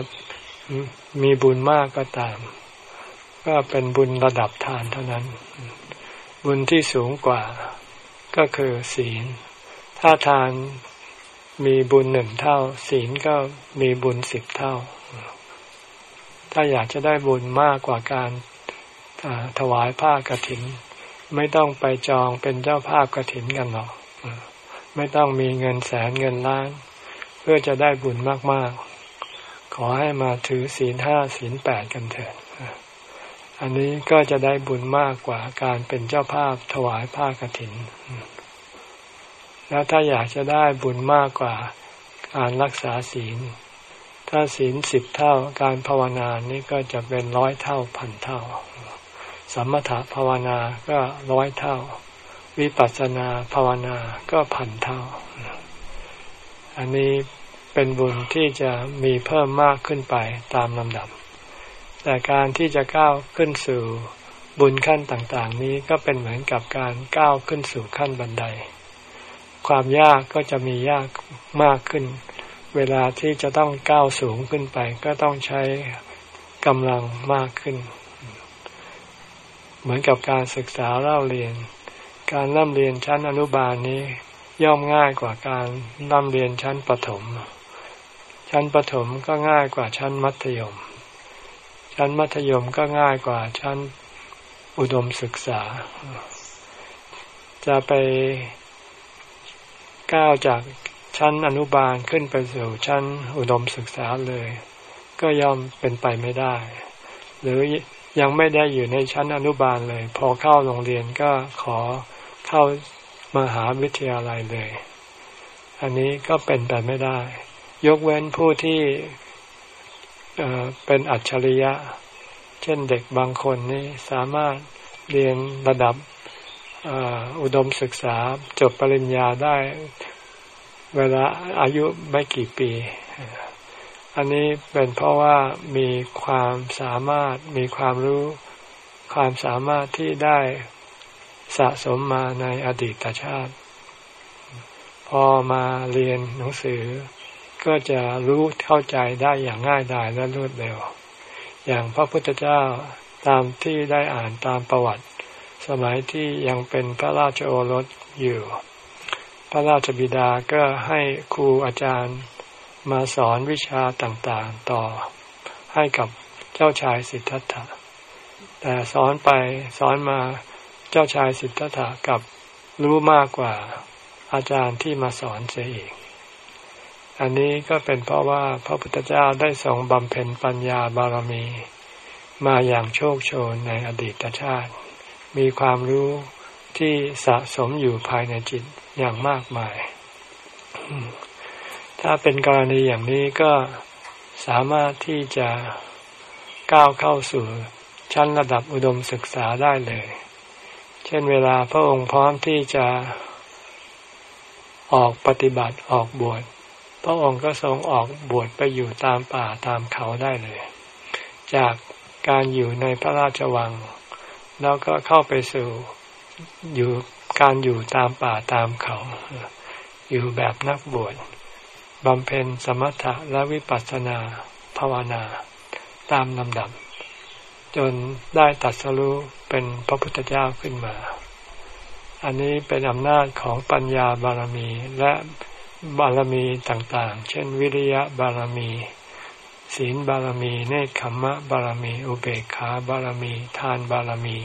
มีบุญมากก็ตาม ก็เป็นบุญระดับทานเท่านั้น บุญที่สูงกว่าก็คือศีล ถ้าทานมีบุญหนึ่งเท่า ศีลก็มีบุญสิบเท่า ถ้าอยากจะได้บุญมากกว่าการถวายผ้ากรถิน ไม่ต้องไปจองเป็นเจ้าภาพกระถินกันหรอกไม่ต้องมีเงินแสนเงินล้าน เพื่อจะได้บุญมากๆ ขอให้มาถือศีลห้าศีลแปดกันเถิดอันนี้ก็จะได้บุญมากกว่าการเป็นเจ้าภาพถวายผ้ากฐิน แล้วถ้าอยากจะได้บุญมากกว่าการรักษาศีล ถ้าศีลสิบเท่าการภาวนานี้ก็จะเป็นร้อยเท่าพันเท่า สมถะภาวนาก็ร้อยเท่า วิปัสสนาภาวนาก็พันเท่า อันนี้เป็นบุญที่จะมีเพิ่มมากขึ้นไปตามลำดับ แต่การที่จะก้าวขึ้นสู่บุญขั้นต่างๆ นี้ก็เป็นเหมือนกับการก้าวขึ้นสู่ขั้นบันได ความยากก็จะมียากมากขึ้น เวลาที่จะต้องก้าวสูงขึ้นไป ก็ต้องใช้กำลังมากขึ้น เหมือนกับการศึกษาเล่าเรียน การร่ำเรียนชั้นอนุบาลนี้ย่อมง่ายกว่าการร่ำเรียนชั้นประถม ชั้นประถมก็ง่ายกว่าชั้นมัธยม ชั้นมัธยมก็ง่ายกว่าชั้นอุดมศึกษา จะไปก้าวจากชั้นอนุบาลขึ้นไปสู่ชั้นอุดมศึกษาเลย ก็ย่อมเป็นไปไม่ได้ หรือ ยังไม่ได้อยู่ในชั้นอนุบาลเลย พอเข้าโรงเรียนก็ขอเข้ามาหาวิทยาลัยเลย อันนี้ก็เป็นไปไม่ได้ ยกเว้นผู้ที่เป็นอัจฉริยะ เช่นเด็กบางคนนี่สามารถเรียนระดับอุดมศึกษาจบปริญญาได้เวลาอายุไม่กี่ปี อันนี้เป็นเพราะว่ามีความสามารถมีความรู้ ความสามารถที่ได้สะสมมาในอดีตชาติ พอมาเรียนหนังสือ ก็จะรู้เข้าใจได้อย่างง่ายดายและรวดเร็ว อย่างพระพุทธเจ้าตามที่ได้อ่านตามประวัติ สมัยที่ยังเป็นพระราชโอรสอยู่ พระราชบิดาก็ให้ครูอาจารย์ มาสอนวิชาต่างๆต่อให้กับเจ้าชายสิทธัตถะ แต่สอนไปสอนมาเจ้าชายสิทธัตถะกับรู้มากกว่าอาจารย์ที่มาสอนเสียอีก อันนี้ก็เป็นเพราะว่าพระพุทธเจ้าได้ทรงบำเพ็ญปัญญาบารมี มาอย่างโชคโชนในอดีตชาติ มีความรู้ที่สะสมอยู่ภายในจิตอย่างมากมาย ถ้าเป็นกรณีอย่างนี้ก็สามารถที่จะก้าวเข้าสู่ชั้นระดับอุดมศึกษาได้เลย เช่นเวลาพระองค์พร้อมที่จะออกปฏิบัติออกบวช พระองค์ก็ทรงออกบวชไปอยู่ตามป่าตามเขาได้เลย จากการอยู่ในพระราชวัง แล้วก็เข้าไปสู่อยู่การอยู่ตามป่าตามเขา อยู่แบบนักบวช บำเพ็ญสมถะและวิปัสสนาภาวนา ตามลำดับ จนได้ตัดสรู้เป็นพระพุทธเจ้าขึ้นมา อันนี้เป็นอำนาจของปัญญาบารมีและบารมีต่างๆ เช่นวิริยะบารมี ศีลบารมี เนคขมมะบารมี อุเบกขาบารมี ทานบารมี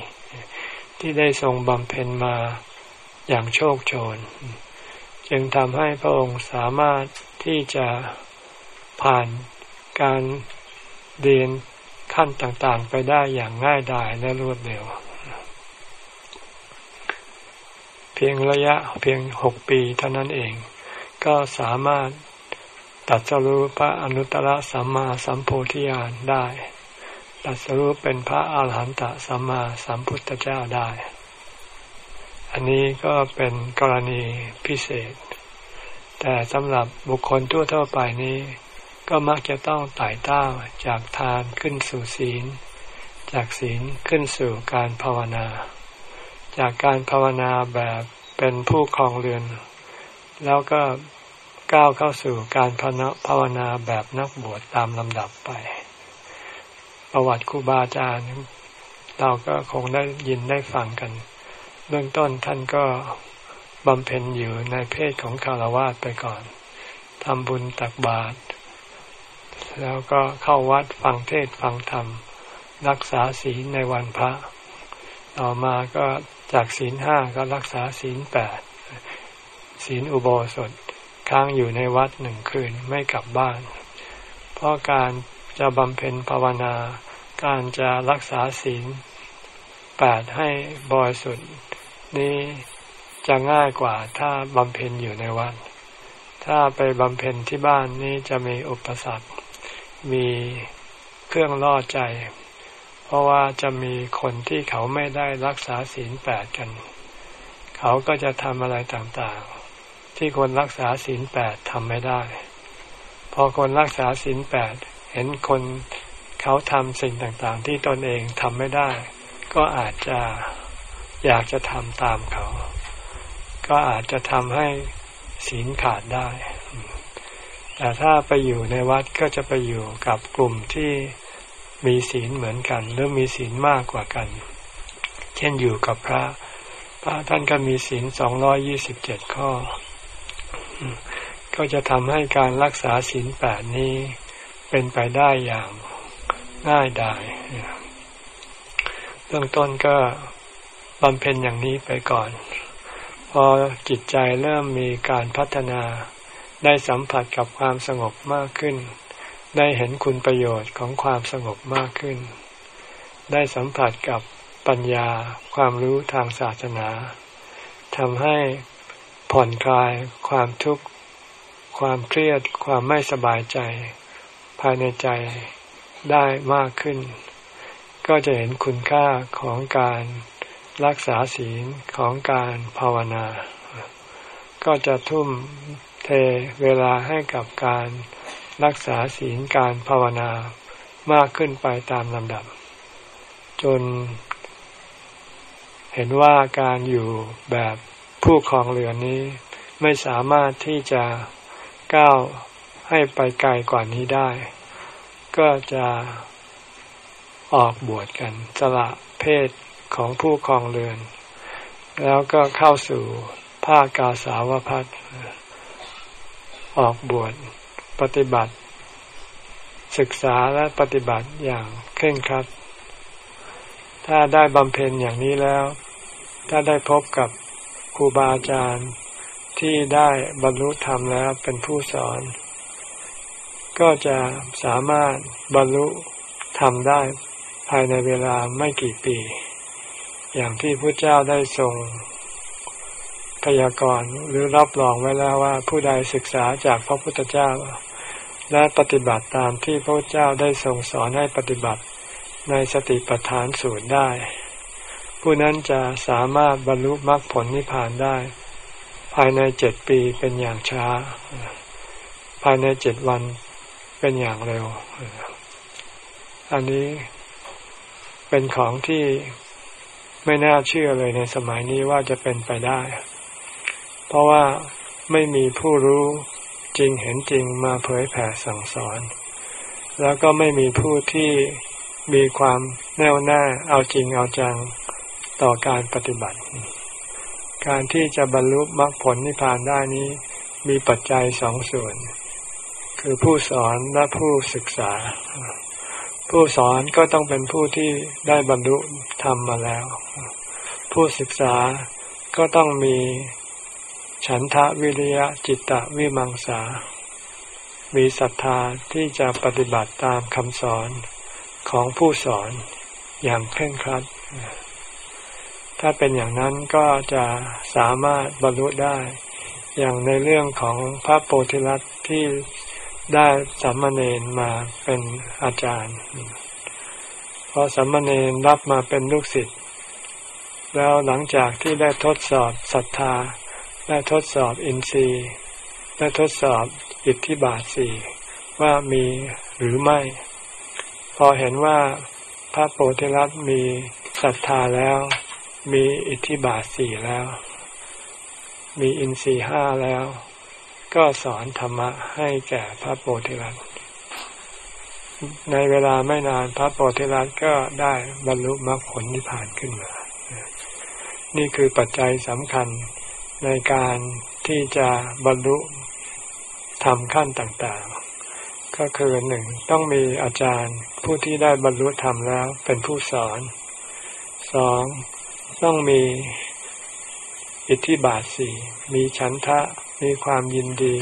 ที่ได้ทรงบำเพ็ญมาอย่างโชคโชน จึงทำให้พระองค์สามารถ ที่จะผ่านการเรียนขั้นต่างๆ ไปได้อย่างง่ายดายและรวดเร็ว เพียงระยะเพียงหกปีเท่านั้นเอง ก็สามารถตัดสรุปพระอนุตตรสัมมาสัมโพธิญาณได้ ตัดสรุปเป็นพระอาหารหันตสัมมาสัมพุทธเจ้าได้ อันนี้ก็เป็นกรณีพิเศษ แต่สำหรับบุคคลทั่วๆไปนี้ ก็มักจะต้องไต่เต้าจากทานขึ้นสู่ศีล จากศีลขึ้นสู่การภาวนา จากการภาวนาแบบเป็นผู้ครองเรือน แล้วก็ก้าวเข้าสู่การภาวนาแบบนักบวชตามลำดับไป ประวัติครูบาอาจารย์เราก็คงได้ยินได้ฟังกัน เบื้องต้นท่านก็ บำเพ็ญอยู่ในเพศของคารวะไปก่อนทำบุญตักบาตรแล้วก็เข้าวัดฟังเทศฟังธรรม รักษาศีลในวันพระ ต่อมาก็จากศีลห้าก็รักษาศีลแปดศีลอุโบสถค้างอยู่ในวัดหนึ่งคืนไม่กลับบ้าน เพราะการจะบำเพ็ญภาวนา การจะรักษาศีลแปดให้บริสุทธิ์นี้ จะง่ายกว่าถ้าบำเพ็ญอยู่ในวัด ถ้าไปบำเพ็ญที่บ้านนี้จะมีอุปสรรค มีเครื่องล่อใจ เพราะว่าจะมีคนที่เขาไม่ได้รักษาศีลแปดกัน เขาก็จะทำอะไรต่างๆ ที่คนรักษาศีลแปดทำไม่ได้ พอคนรักษาศีลแปดเห็นคนเขาทำสิ่งต่างๆ ที่ตนเองทำไม่ได้ ก็อาจจะอยากจะทำตามเขา ก็อาจจะทำให้ศีลขาดได้ แต่ถ้าไปอยู่ในวัดก็จะไปอยู่กับกลุ่มที่มีศีลเหมือนกัน หรือมีศีลมากกว่ากัน เช่นอยู่กับพระ พระท่านก็มีศีลสองร้อยี่สิบเจ็ดข้อ ก็จะทำให้การรักษาศีลแปดนี้เป็นไปได้อย่างง่ายดายเบื้องต้นก็บำเพ็ญอย่างนี้ไปก่อน พอจิตใจเริ่มมีการพัฒนา ได้สัมผัสกับความสงบมากขึ้น ได้เห็นคุณประโยชน์ของความสงบมากขึ้น ได้สัมผัสกับปัญญาความรู้ทางศาสนาทำให้ผ่อนคลายความทุกข์ ความเครียด ความไม่สบายใจ ภายในใจได้มากขึ้น ก็จะเห็นคุณค่าของการ รักษาศีลของการภาวนา ก็จะทุ่มเทเวลาให้กับการรักษาศีลการภาวนามากขึ้นไปตามลำดับ จน เห็นว่าการอยู่แบบผู้ครองเรือนนี้ ไม่สามารถที่จะก้าวให้ไปไกลกว่านี้ได้ ก็จะออกบวชกันสละเพศ ของผู้ครองเรือน แล้วก็เข้าสู่ภาคกาสาวพัฒน์ออกบวชปฏิบัติ ศึกษาและปฏิบัติอย่างเคร่งครัด ถ้าได้บำเพ็ญอย่างนี้แล้ว ถ้าได้พบกับครูบาอาจารย์ที่ได้บรรลุธรรมแล้วเป็นผู้สอน ก็จะสามารถบรรลุธรรมได้ภายในเวลาไม่กี่ปี อย่างที่พระเจ้าได้ทรงพยากรณ์หรือรับรองไว้แล้วว่า ผู้ใดศึกษาจากพระพุทธเจ้า และปฏิบัติตามที่พระเจ้าได้ทรงสอนให้ปฏิบัติในสติปัฏฐานสูตรได้ ผู้นั้นจะสามารถบรรลุมรรคผลนิพพานได้ ภายในเจ็ดปีเป็นอย่างช้าภภายในเจ็ดวันเป็นอย่างเร็ว อันนี้เป็นของที่ ไม่น่าเชื่อเลยในสมัยนี้ว่าจะเป็นไปได้ เพราะว่าไม่มีผู้รู้จริงเห็นจริงมาเผยแผ่สั่งสอน แล้วก็ไม่มีผู้ที่มีความแน่วแน่เอาจริงเอาจังต่อการปฏิบัติ การที่จะบรรลุมรรคผลนิพพานได้นี้ มีปัจจัยสองส่วน คือผู้สอนและผู้ศึกษา ผู้สอนก็ต้องเป็นผู้ที่ได้บรรลุธรรมมาแล้ว ผู้ศึกษาก็ต้องมีฉันทะวิริยะจิตตะวิมังสา มีศรัทธาที่จะปฏิบัติตามคำสอนของผู้สอนอย่างเคร่งครัด ถ้าเป็นอย่างนั้นก็จะสามารถบรรลุได้ อย่างในเรื่องของพระโพธิลัตที่ ได้สัมมาเนนมาเป็นอาจารย์พอสัมมาเนนรับมาเป็นลูกศิษย์แล้วหลังจากที่ได้ทดสอบศรัทธา ได้ทดสอบอินทรีย์ ได้ทดสอบอิทธิบาทสี่ว่ามีหรือไม่ พอเห็นว่าพระโพธิลัตมีศรัทธาแล้ว มีอิทธิบาทสี่แล้ว มีอินทรีย์ห้าแล้ว ก็สอนธรรมะให้แก่พระโพธิลัตในเวลาไม่นานพระโพธิลัตก็ได้บรรลุมรรคผลนิพพานขึ้นมา นี่คือปัจจัยสำคัญในการที่จะบรรลุทำขั้นต่างๆ ก็คือหนึ่งต้องมีอาจารย์ผู้ที่ได้บรรลุธรรมแล้วเป็นผู้สอนสองต้องมีอิทธิบาทสี่มีฉันทะ มีความยินดี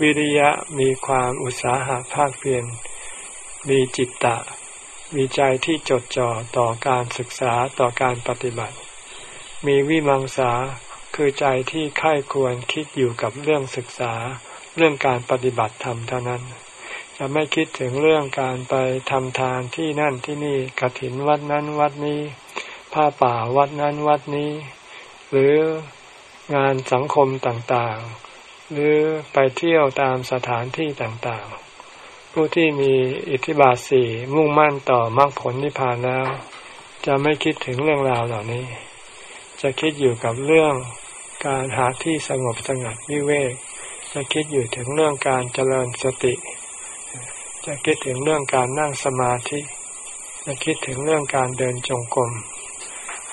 วิริยะมีความอุตสาหะภาคเพียรมีจิตตะ มีใจที่จดจ่อต่อการศึกษาต่อการปฏิบัติ มีวิมังสาคือใจที่ค่ายควรคิดอยู่กับเรื่องศึกษา เรื่องการปฏิบัติธรรมเท่านั้น จะไม่คิดถึงเรื่องการไปทำทานที่นั่นที่นี่กระถินวัดนั้นวัดนี้ผ้าป่าวัดนั้นวัดนี้ หรืองานสังคมต่างๆ หรือไปเที่ยวตามสถานที่ต่างๆ ผู้ที่มีอิทธิบาทสี่มุ่งมั่นต่อมรรคผลนิพพานแล้ว จะไม่คิดถึงเรื่องราวเหล่านี้ จะคิดอยู่กับเรื่องการหาที่สงบสงัดวิเวก จะคิดอยู่ถึงเรื่องการเจริญสติ จะคิดถึงเรื่องการนั่งสมาธิ จะคิดถึงเรื่องการเดินจงกรม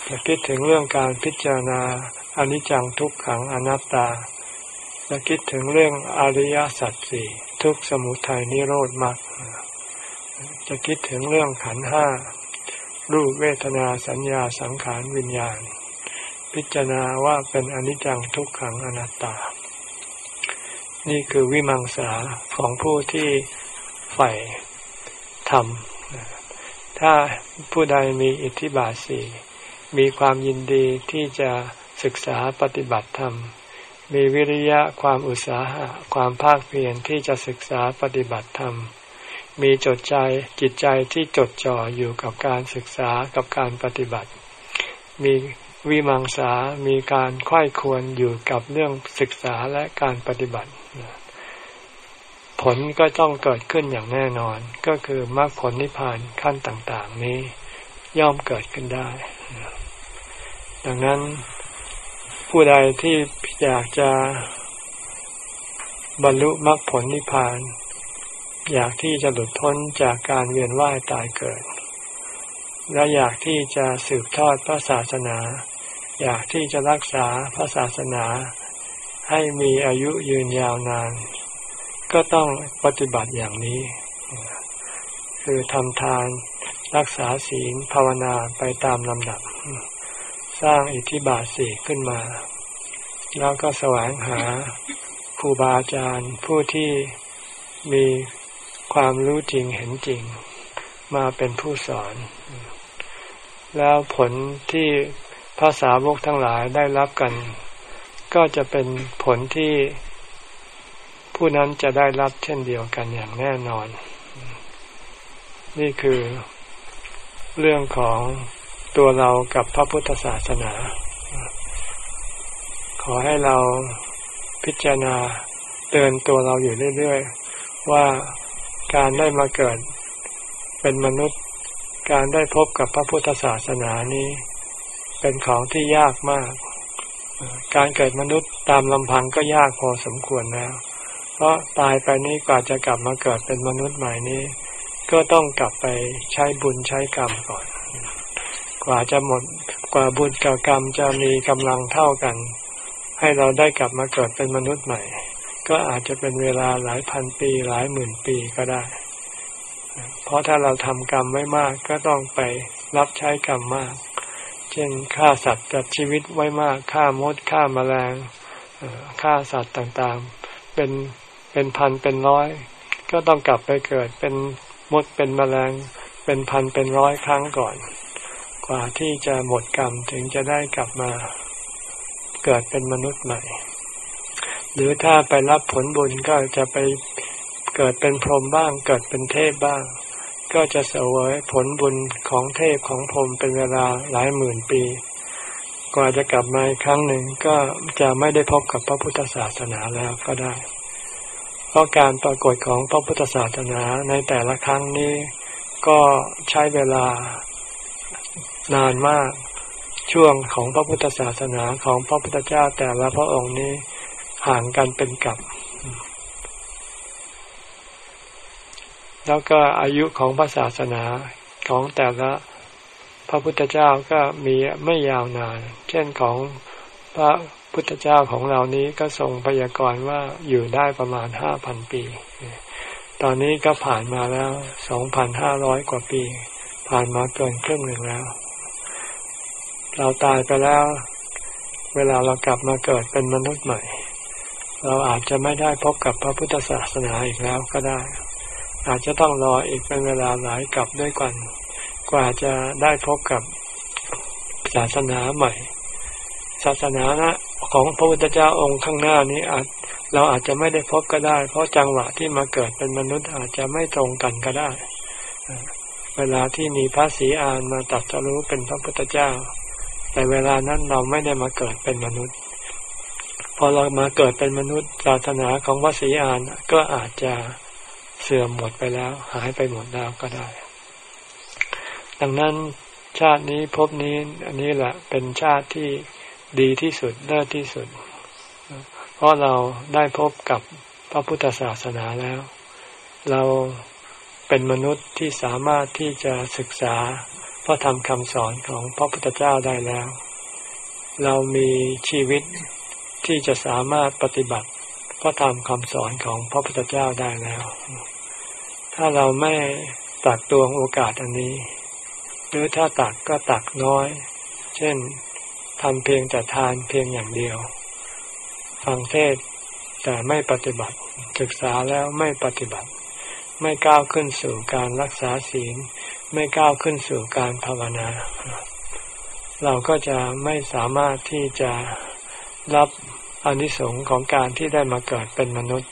จะคิดถึงเรื่องการพิจารณาอนิจจังทุกขังอนัตตา จะคิดถึงเรื่องอริยสัจสี่ทุกสมุทัยนิโรธมรรคจะคิดถึงเรื่องขันห้ารูปเวทนาสัญญาสังขารวิญญาณ พิจารณาว่าเป็นอนิจจังทุกขังอนัตตา นี่คือวิมังสาของผู้ที่ใฝ่ธรรมถ้าผู้ใดมีอิทธิบาทสี่มีความยินดีที่จะศึกษาปฏิบัติธรรม มีวิริยะความอุตสาหะความภาคเพียรที่จะศึกษาปฏิบัติธรรม มีจดใจจิตใจที่จดจ่ออยู่กับการศึกษากับการปฏิบัติ มีวิมังสา มีการค่อยควรอยู่กับเรื่องศึกษาและการปฏิบัติ ผลก็ต้องเกิดขึ้นอย่างแน่นอน ก็คือมรรคผลนิพพานขั้นต่าง ๆ นี้ย่อมเกิดขึ้นได้ ดังนั้น ผู้ใดที่อยากจะบรรลุมรรคผลนิพพาน อยากที่จะหลุดพ้นจากการเวียนว่ายตายเกิด และอยากที่จะสืบทอดพระศาสนา อยากที่จะรักษาพระศาสนา ให้มีอายุยืนยาวนาน ก็ต้องปฏิบัติอย่างนี้ คือทำทานรักษาศีลภาวนาไปตามลำดับ สร้างอิทธิบาทสี่ขึ้นมา แล้วก็แสวงหาครูบาอาจารย์ผู้ที่มีความรู้จริงเห็นจริง มาเป็นผู้สอน แล้วผลที่พระสาวกทั้งหลายได้รับกัน ก็จะเป็นผลที่ผู้นั้นจะได้รับเช่นเดียวกันอย่างแน่นอน นี่คือเรื่องของ ตัวเรากับพระพุทธศาสนา ขอให้เราพิจารณาเตือนตัวเราอยู่เรื่อยๆ ว่าการได้มาเกิดเป็นมนุษย์ การได้พบกับพระพุทธศาสนานี้ เป็นของที่ยากมาก การเกิดมนุษย์ตามลำพังก็ยากพอสมควรแล้ว เพราะตายไปนี้กว่าจะกลับมาเกิดเป็นมนุษย์ใหม่นี้ ก็ต้องกลับไปใช้บุญใช้กรรมก่อน กว่าจะหมดกว่าบุญกับกรรมจะมีกำลังเท่ากัน ให้เราได้กลับมาเกิดเป็นมนุษย์ใหม่ ก็อาจจะเป็นเวลาหลายพันปีหลายหมื่นปีก็ได้ เพราะถ้าเราทำกรรมไว้มากก็ต้องไปรับใช้กรรมมาก เช่นฆ่าสัตว์ตัดชีวิตไว้มากฆ่ามดฆ่ามาแมลงฆ่าสัตว์ต่างๆ เป็นเป็นพันเป็นร้อย ก็ต้องกลับไปเกิดเป็นมดเป็นมแมลงเป็นพันเป็นร้อยครั้งก่อน กว่าที่จะหมดกรรมถึงจะได้กลับมาเกิดเป็นมนุษย์ใหม่ หรือถ้าไปรับผลบุญก็จะไปเกิดเป็นพรหมบ้าง เกิดเป็นเทพบ้าง ก็จะเสวยผลบุญของเทพของพรหมเป็นเวลาหลายหมื่นปี กว่าจะกลับมาครั้งหนึ่งก็จะไม่ได้พบกับพระพุทธศาสนาแล้วก็ได้ เพราะการปรากฏของพระพุทธศาสนาในแต่ละครั้งนี้ก็ใช้เวลา นานมากช่วงของพระพุทธศาสนาของพระพุทธเจ้าแต่ละพระองค์นี้ห่างกันเป็นกับแล้วก็อายุของพระศาสนาของแต่ละพระพุทธเจ้าก็มีไม่ยาวนาน เช่นของพระพุทธเจ้าของเรานี้ก็ทรงพยากรณ์ว่าอยู่ได้ประมาณห้าพันปี ตอนนี้ก็ผ่านมาแล้วสองพันห้าร้อยกว่าปี ผ่านมาเกินครึ่งหนึ่งแล้ว เราตายไปแล้ว เวลาเรากลับมาเกิดเป็นมนุษย์ใหม่ เราอาจจะไม่ได้พบกับพระพุทธศาสนาอีกแล้วก็ได้ อาจจะต้องรออีกเป็นเวลาหลายกลับด้วยกัน กว่าจะได้พบกับศาสนาใหม่ ศาสนานะของพระพุทธเจ้าองค์ข้างหน้านี้อาจเราอาจจะไม่ได้พบก็ได้ เพราะจังหวะที่มาเกิดเป็นมนุษย์อาจจะไม่ตรงกันก็ได้ เวลาที่มีพระศรีอานมาตัดสรู้เป็นพระพุทธเจ้า แต่เวลานั้นเราไม่ได้มาเกิดเป็นมนุษย์ พอเรามาเกิดเป็นมนุษย์ ศาสนาของวสีอานก็อาจจะเสื่อมหมดไปแล้ว หายไปหมดแล้วก็ได้ ดังนั้นชาตินี้พบนี้ อันนี้แหละเป็นชาติที่ดีที่สุดเลิศที่สุด เพราะเราได้พบกับพระพุทธศาสนาแล้ว เราเป็นมนุษย์ที่สามารถที่จะศึกษา พระธรรมคำสอนของพระพุทธเจ้าได้แล้ว เรามีชีวิตที่จะสามารถปฏิบัติพระธรรมคำสอนของพระพุทธเจ้าได้แล้ว ถ้าเราไม่ตักตวงโอกาสอันนี้ หรือถ้าตักก็ตักน้อย เช่นทำเพียงแต่ทานเพียงอย่างเดียว ฟังเทศแต่ไม่ปฏิบัติ ศึกษาแล้วไม่ปฏิบัติ ไม่ก้าวขึ้นสู่การรักษาศีล ไม่ก้าวขึ้นสู่การภาวนา เราก็จะไม่สามารถที่จะรับอนิสงส์ของการที่ได้มาเกิดเป็นมนุษย์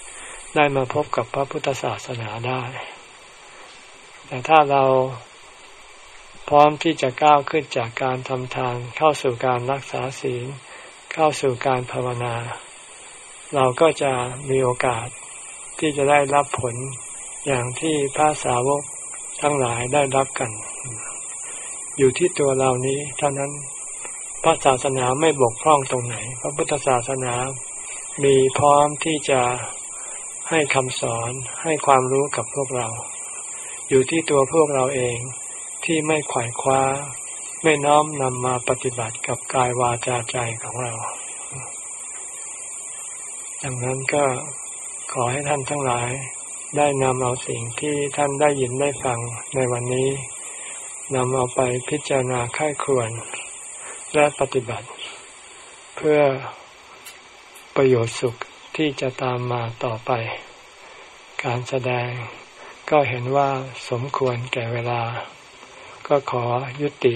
ได้มาพบกับพระพุทธศาสนาได้ แต่ถ้าเราพร้อมที่จะก้าวขึ้นจากการทำทานเข้าสู่การรักษาศีล เข้าสู่การภาวนา เราก็จะมีโอกาสที่จะได้รับผลอย่างที่พระสาวก ทั้งหลายได้รับกัน อยู่ที่ตัวเรานี้เท่านั้นพระศาสนาไม่บกพร่องตรงไหน พระพุทธศาสนามีพร้อมที่จะให้คำสอนให้ความรู้กับพวกเรา อยู่ที่ตัวพวกเราเองที่ไม่ขวายคว้า ไม่น้อมนำมาปฏิบัติกับกายวาจาใจของเรา ดังนั้นก็ขอให้ท่านทั้งหลาย ได้นำเอาสิ่งที่ท่านได้ยินได้ฟังในวันนี้นำเอาไปพิจารณาค่ายควร และปฏิบัติ เพื่อประโยชน์สุขที่จะตามมาต่อไป การแสดงก็เห็นว่าสมควรแก่เวลา ก็ขอยุติ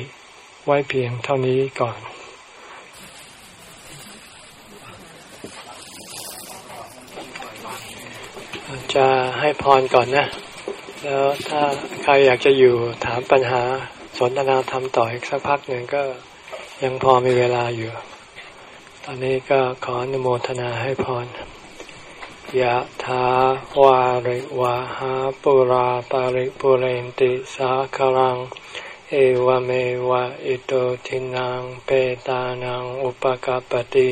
ไว้เพียงเท่านี้ก่อน จะให้พรก่อนนะ แล้วถ้าใครอยากจะอยู่ถามปัญหาสนทนาธรรมต่ออีกสักพักหนึ่งก็ยังพอมีเวลาอยู่ ตอนนี้ก็ขออนุโมทนาให้พรยะถาวาริวะหาปุราปาริปุเรนติสาคลัง เอวเมวะอิโตทินังเปตานังอุปกาปติ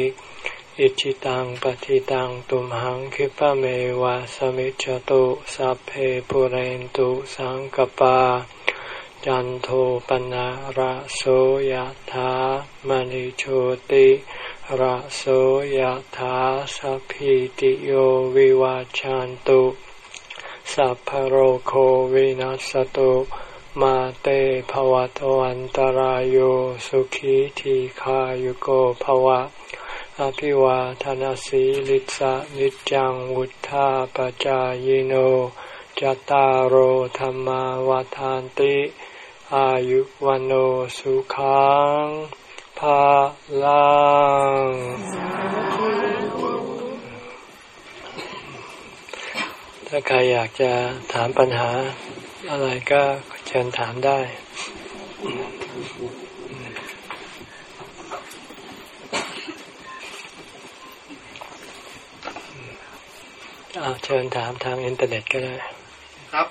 อิชิตังปฏิตังตุมหังคิปะเมวะสมิจจตุสัพเพปุเรนตุสังกปา จันโทปนะระโสยธามณิโชติระโสยธาสัพพิติโยวิวาจันตุสัพพโรโควินัสตุมาเตภวตวันตารโยสุขีทีขายุโกภวะ อภิวาทนาสีลิสะนิจังวุธาปจายโนจตารโหธรรมวาทานติ อายุวันโอสุขังภาลังถ้าใครอยากจะถามปัญหาอะไรก็เชิญถามได้ เชิญถามทางอินเทอร์เน็ตก็ได้ ครับ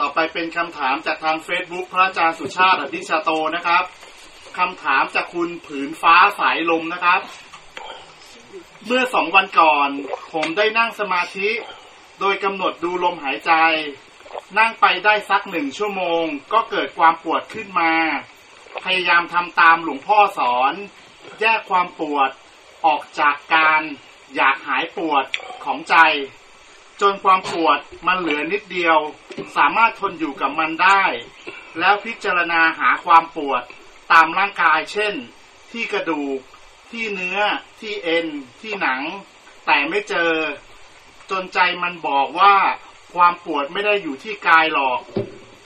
ต่อไปเป็นคำถามจากทางเฟซบุ๊กพระอาจารย์สุชาติอภิชาโตนะครับคำถามจากคุณผืนฟ้าสายลมนะครับ เมื่อสองวันก่อน ผมได้นั่งสมาธิ โดยกำหนดดูลมหายใจ นั่งไปได้สักหนึ่งชั่วโมง ก็เกิดความปวดขึ้นมา พยายามทำตามหลวงพ่อสอน แยกความปวดออกจากการอยากหายปวดของใจ จนความปวดมันเหลือนิดเดียว สามารถทนอยู่กับมันได้ แล้วพิจารณาหาความปวดตามร่างกายเช่น ที่กระดูก ที่เนื้อที่เอ็น ที่หนัง แต่ไม่เจอ จนใจมันบอกว่า ความปวดไม่ได้อยู่ที่กายหรอก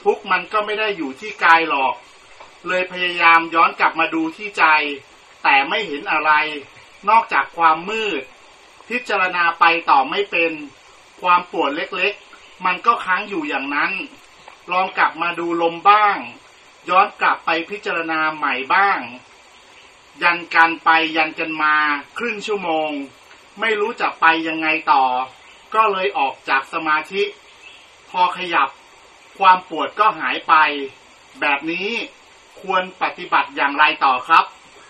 ทุกมันก็ไม่ได้อยู่ที่กายหรอก เลยพยายามย้อนกลับมาดูที่ใจ แต่ไม่เห็นอะไร นอกจากความมืด พิจารณาไปต่อไม่เป็น ความปวดเล็กๆ มันก็ค้างอยู่อย่างนั้น ลองกลับมาดูลมบ้าง ย้อนกลับไปพิจารณาใหม่บ้าง ยันกันไปยันกันมาครึ่งชั่วโมง ไม่รู้จะไปยังไงต่อ ก็เลยออกจากสมาธิ พอขยับ ความปวดก็หายไป แบบนี้ควรปฏิบัติอย่างไรต่อครับ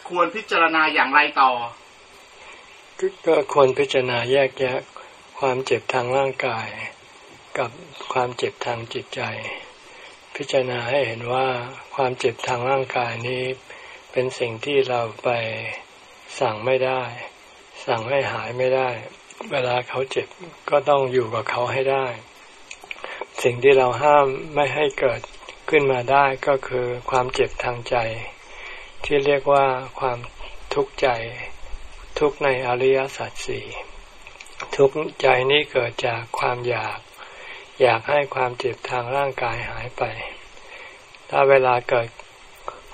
ควรพิจารณาอย่างไรต่อก็ควรพิจารณาแยกแยะ ความเจ็บทางร่างกาย กับความเจ็บทางจิตใจ พิจารณาให้เห็นว่าความเจ็บทางร่างกายนี้ เป็นสิ่งที่เราไปสั่งไม่ได้ สั่งให้หายไม่ได้ เวลาเขาเจ็บก็ต้องอยู่กับเขาให้ได้ สิ่งที่เราห้ามไม่ให้เกิดขึ้นมาได้ก็คือความเจ็บทางใจ ที่เรียกว่าความทุกข์ใจ ทุกในอริยสัจสี่ ทุกข์ใจนี้เกิดจากความอยาก อยากให้ความเจ็บทางร่างกายหายไป ถ้าเวลาเกิด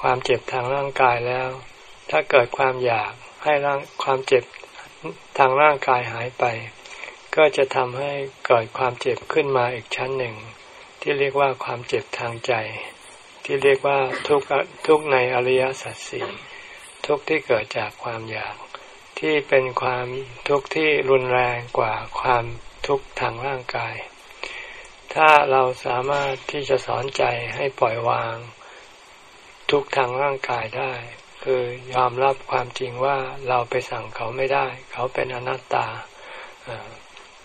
ความเจ็บทางร่างกายแล้ว ถ้าเกิดความอยากให้ร่างความเจ็บทางร่างกายหายไป ก็จะทำให้เกิดความเจ็บขึ้นมาอีกชั้นหนึ่ง ที่เรียกว่าความเจ็บทางใจ ที่เรียกว่าทุกทุกในอริยสัจสี่ทุกที่เกิดจากความอยาก ที่เป็นความทุกข์ที่รุนแรงกว่าความทุกข์ทางร่างกาย ถ้าเราสามารถที่จะสอนใจให้ปล่อยวาง ทุกทางร่างกายได้ คือยอมรับความจริงว่าเราไปสั่งเขาไม่ได้ เขาเป็นอนัตตา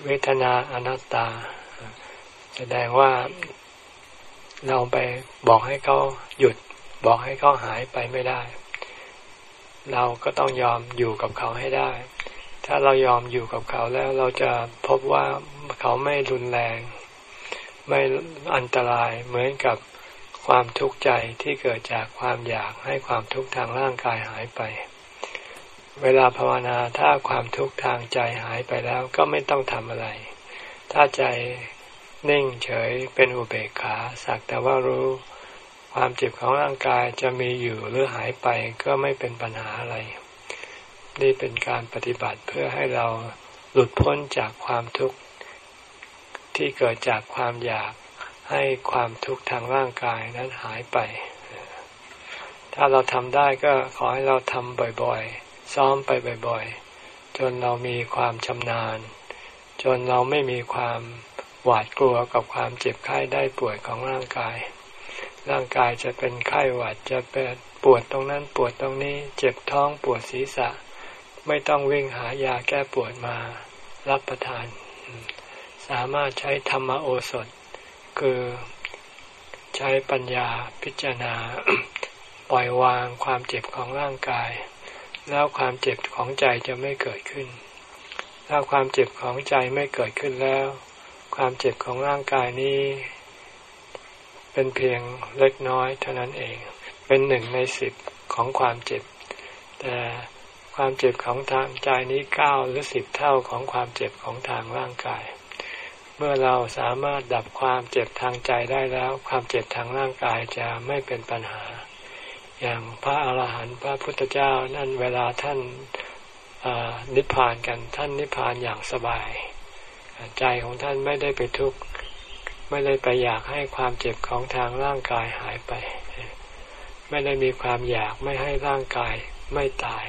เวทนาอนัตตา แสดงว่าเราไปบอกให้เขาหยุด บอกให้เขาหายไปไม่ได้ เราก็ต้องยอมอยู่กับเขาให้ได้ ถ้าเรายอมอยู่กับเขาแล้วเราจะพบว่าเขาไม่รุนแรง ไม่อันตรายเหมือนกับความทุกข์ใจที่เกิดจากความอยากให้ความทุกข์ทางร่างกายหายไป เวลาภาวนาถ้าความทุกข์ทางใจหายไปแล้วก็ไม่ต้องทำอะไร ถ้าใจนิ่งเฉยเป็นอุเบกขาสักแต่ว่ารู้ ความเจ็บของร่างกายจะมีอยู่หรือหายไปก็ไม่เป็นปัญหาอะไร นี่เป็นการปฏิบัติเพื่อให้เราหลุดพ้นจากความทุกข์ที่เกิดจากความอยากให้ความทุกข์ทางร่างกายนั้นหายไป ถ้าเราทำได้ก็ขอให้เราทำบ่อยๆ ซ้อมไปบ่อยๆ จนเรามีความชำนาญจจนเราไม่มีความหวาดกลัวกับความเจ็บไข้ได้ป่วยของร่างกาย ร่างกายจะเป็นไข้หวัดจะเป็นปวดตรงนั้นปวดตรงนี้ เจ็บท้องปวดศีรษะ ไม่ต้องวิ่งหายาแก้ปวดมารับประทาน สามารถใช้ธรรมโอสถ คือใช้ปัญญาพิจารณา ปล่อยวางความเจ็บของร่างกาย แล้วความเจ็บของใจจะไม่เกิดขึ้น ถ้าความเจ็บของใจไม่เกิดขึ้นแล้ว ความเจ็บของร่างกายนี้ เป็นเพียงเล็กน้อยเท่านั้นเอง เป็นหนึ่งในสิบของความเจ็บ แต่ความเจ็บของทางใจนี้เก้าหรือสิบเท่าของความเจ็บของทางร่างกาย เมื่อเราสามารถดับความเจ็บทางใจได้แล้ว ความเจ็บทางร่างกายจะไม่เป็นปัญหา อย่างพระอาหารหันต์พระพุทธเจ้านั่นเวลาท่านนิพพานกันท่านนิพพานอย่างสบาย ใจของท่านไม่ได้ไปทุกข์ ไม่ได้ไปอยากให้ความเจ็บของทางร่างกายหายไป ไม่ได้มีความอยากไม่ให้ร่างกายไม่ตาย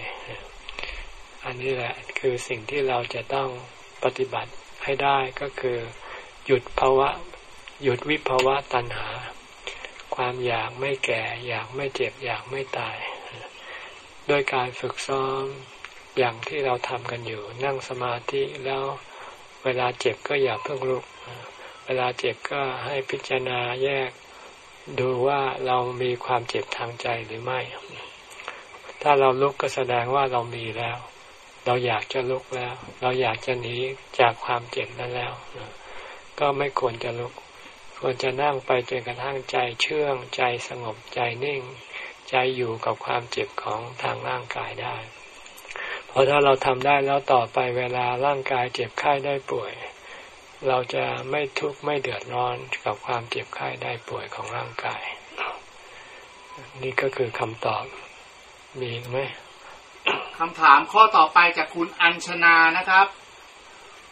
อันนี้แหละคือสิ่งที่เราจะต้องปฏิบัติให้ได้ก็คือ หยุดภาวะ หยุดวิภาวะตัณหา ความอยากไม่แก่ อยากไม่เจ็บ อยากไม่ตายด้วยการฝึกซ้อมอย่างที่เราทำกันอยู่ นั่งสมาธิแล้วเวลาเจ็บก็อย่าเพิ่งลุก เวลาเจ็บก็ให้พิจารณาแยกดูว่าเรามีความเจ็บทางใจหรือไม่ ถ้าเราลุกก็แสดงว่าเรามีแล้ว เราอยากจะลุกแล้ว เราอยากจะหนีจากความเจ็บนั้นแล้ว ก็ไม่ควรจะลุก ควรจะนั่งไปจนกระทั่งใจเชื่องใจสงบใจนิ่ง ใจอยู่กับความเจ็บของทางร่างกายได้ เพอถ้าเราทำได้แล้วต่อไปเวลาร่างกายเจ็บไข้ได้ป่วย เราจะไม่ทุกข์ไม่เดือดร้อนกับความเจ็บไข้ได้ป่วยของร่างกาย นี่ก็คือคำตอบ มีไหมคำถามข้อต่อไปจากคุณอัญชนานะครับ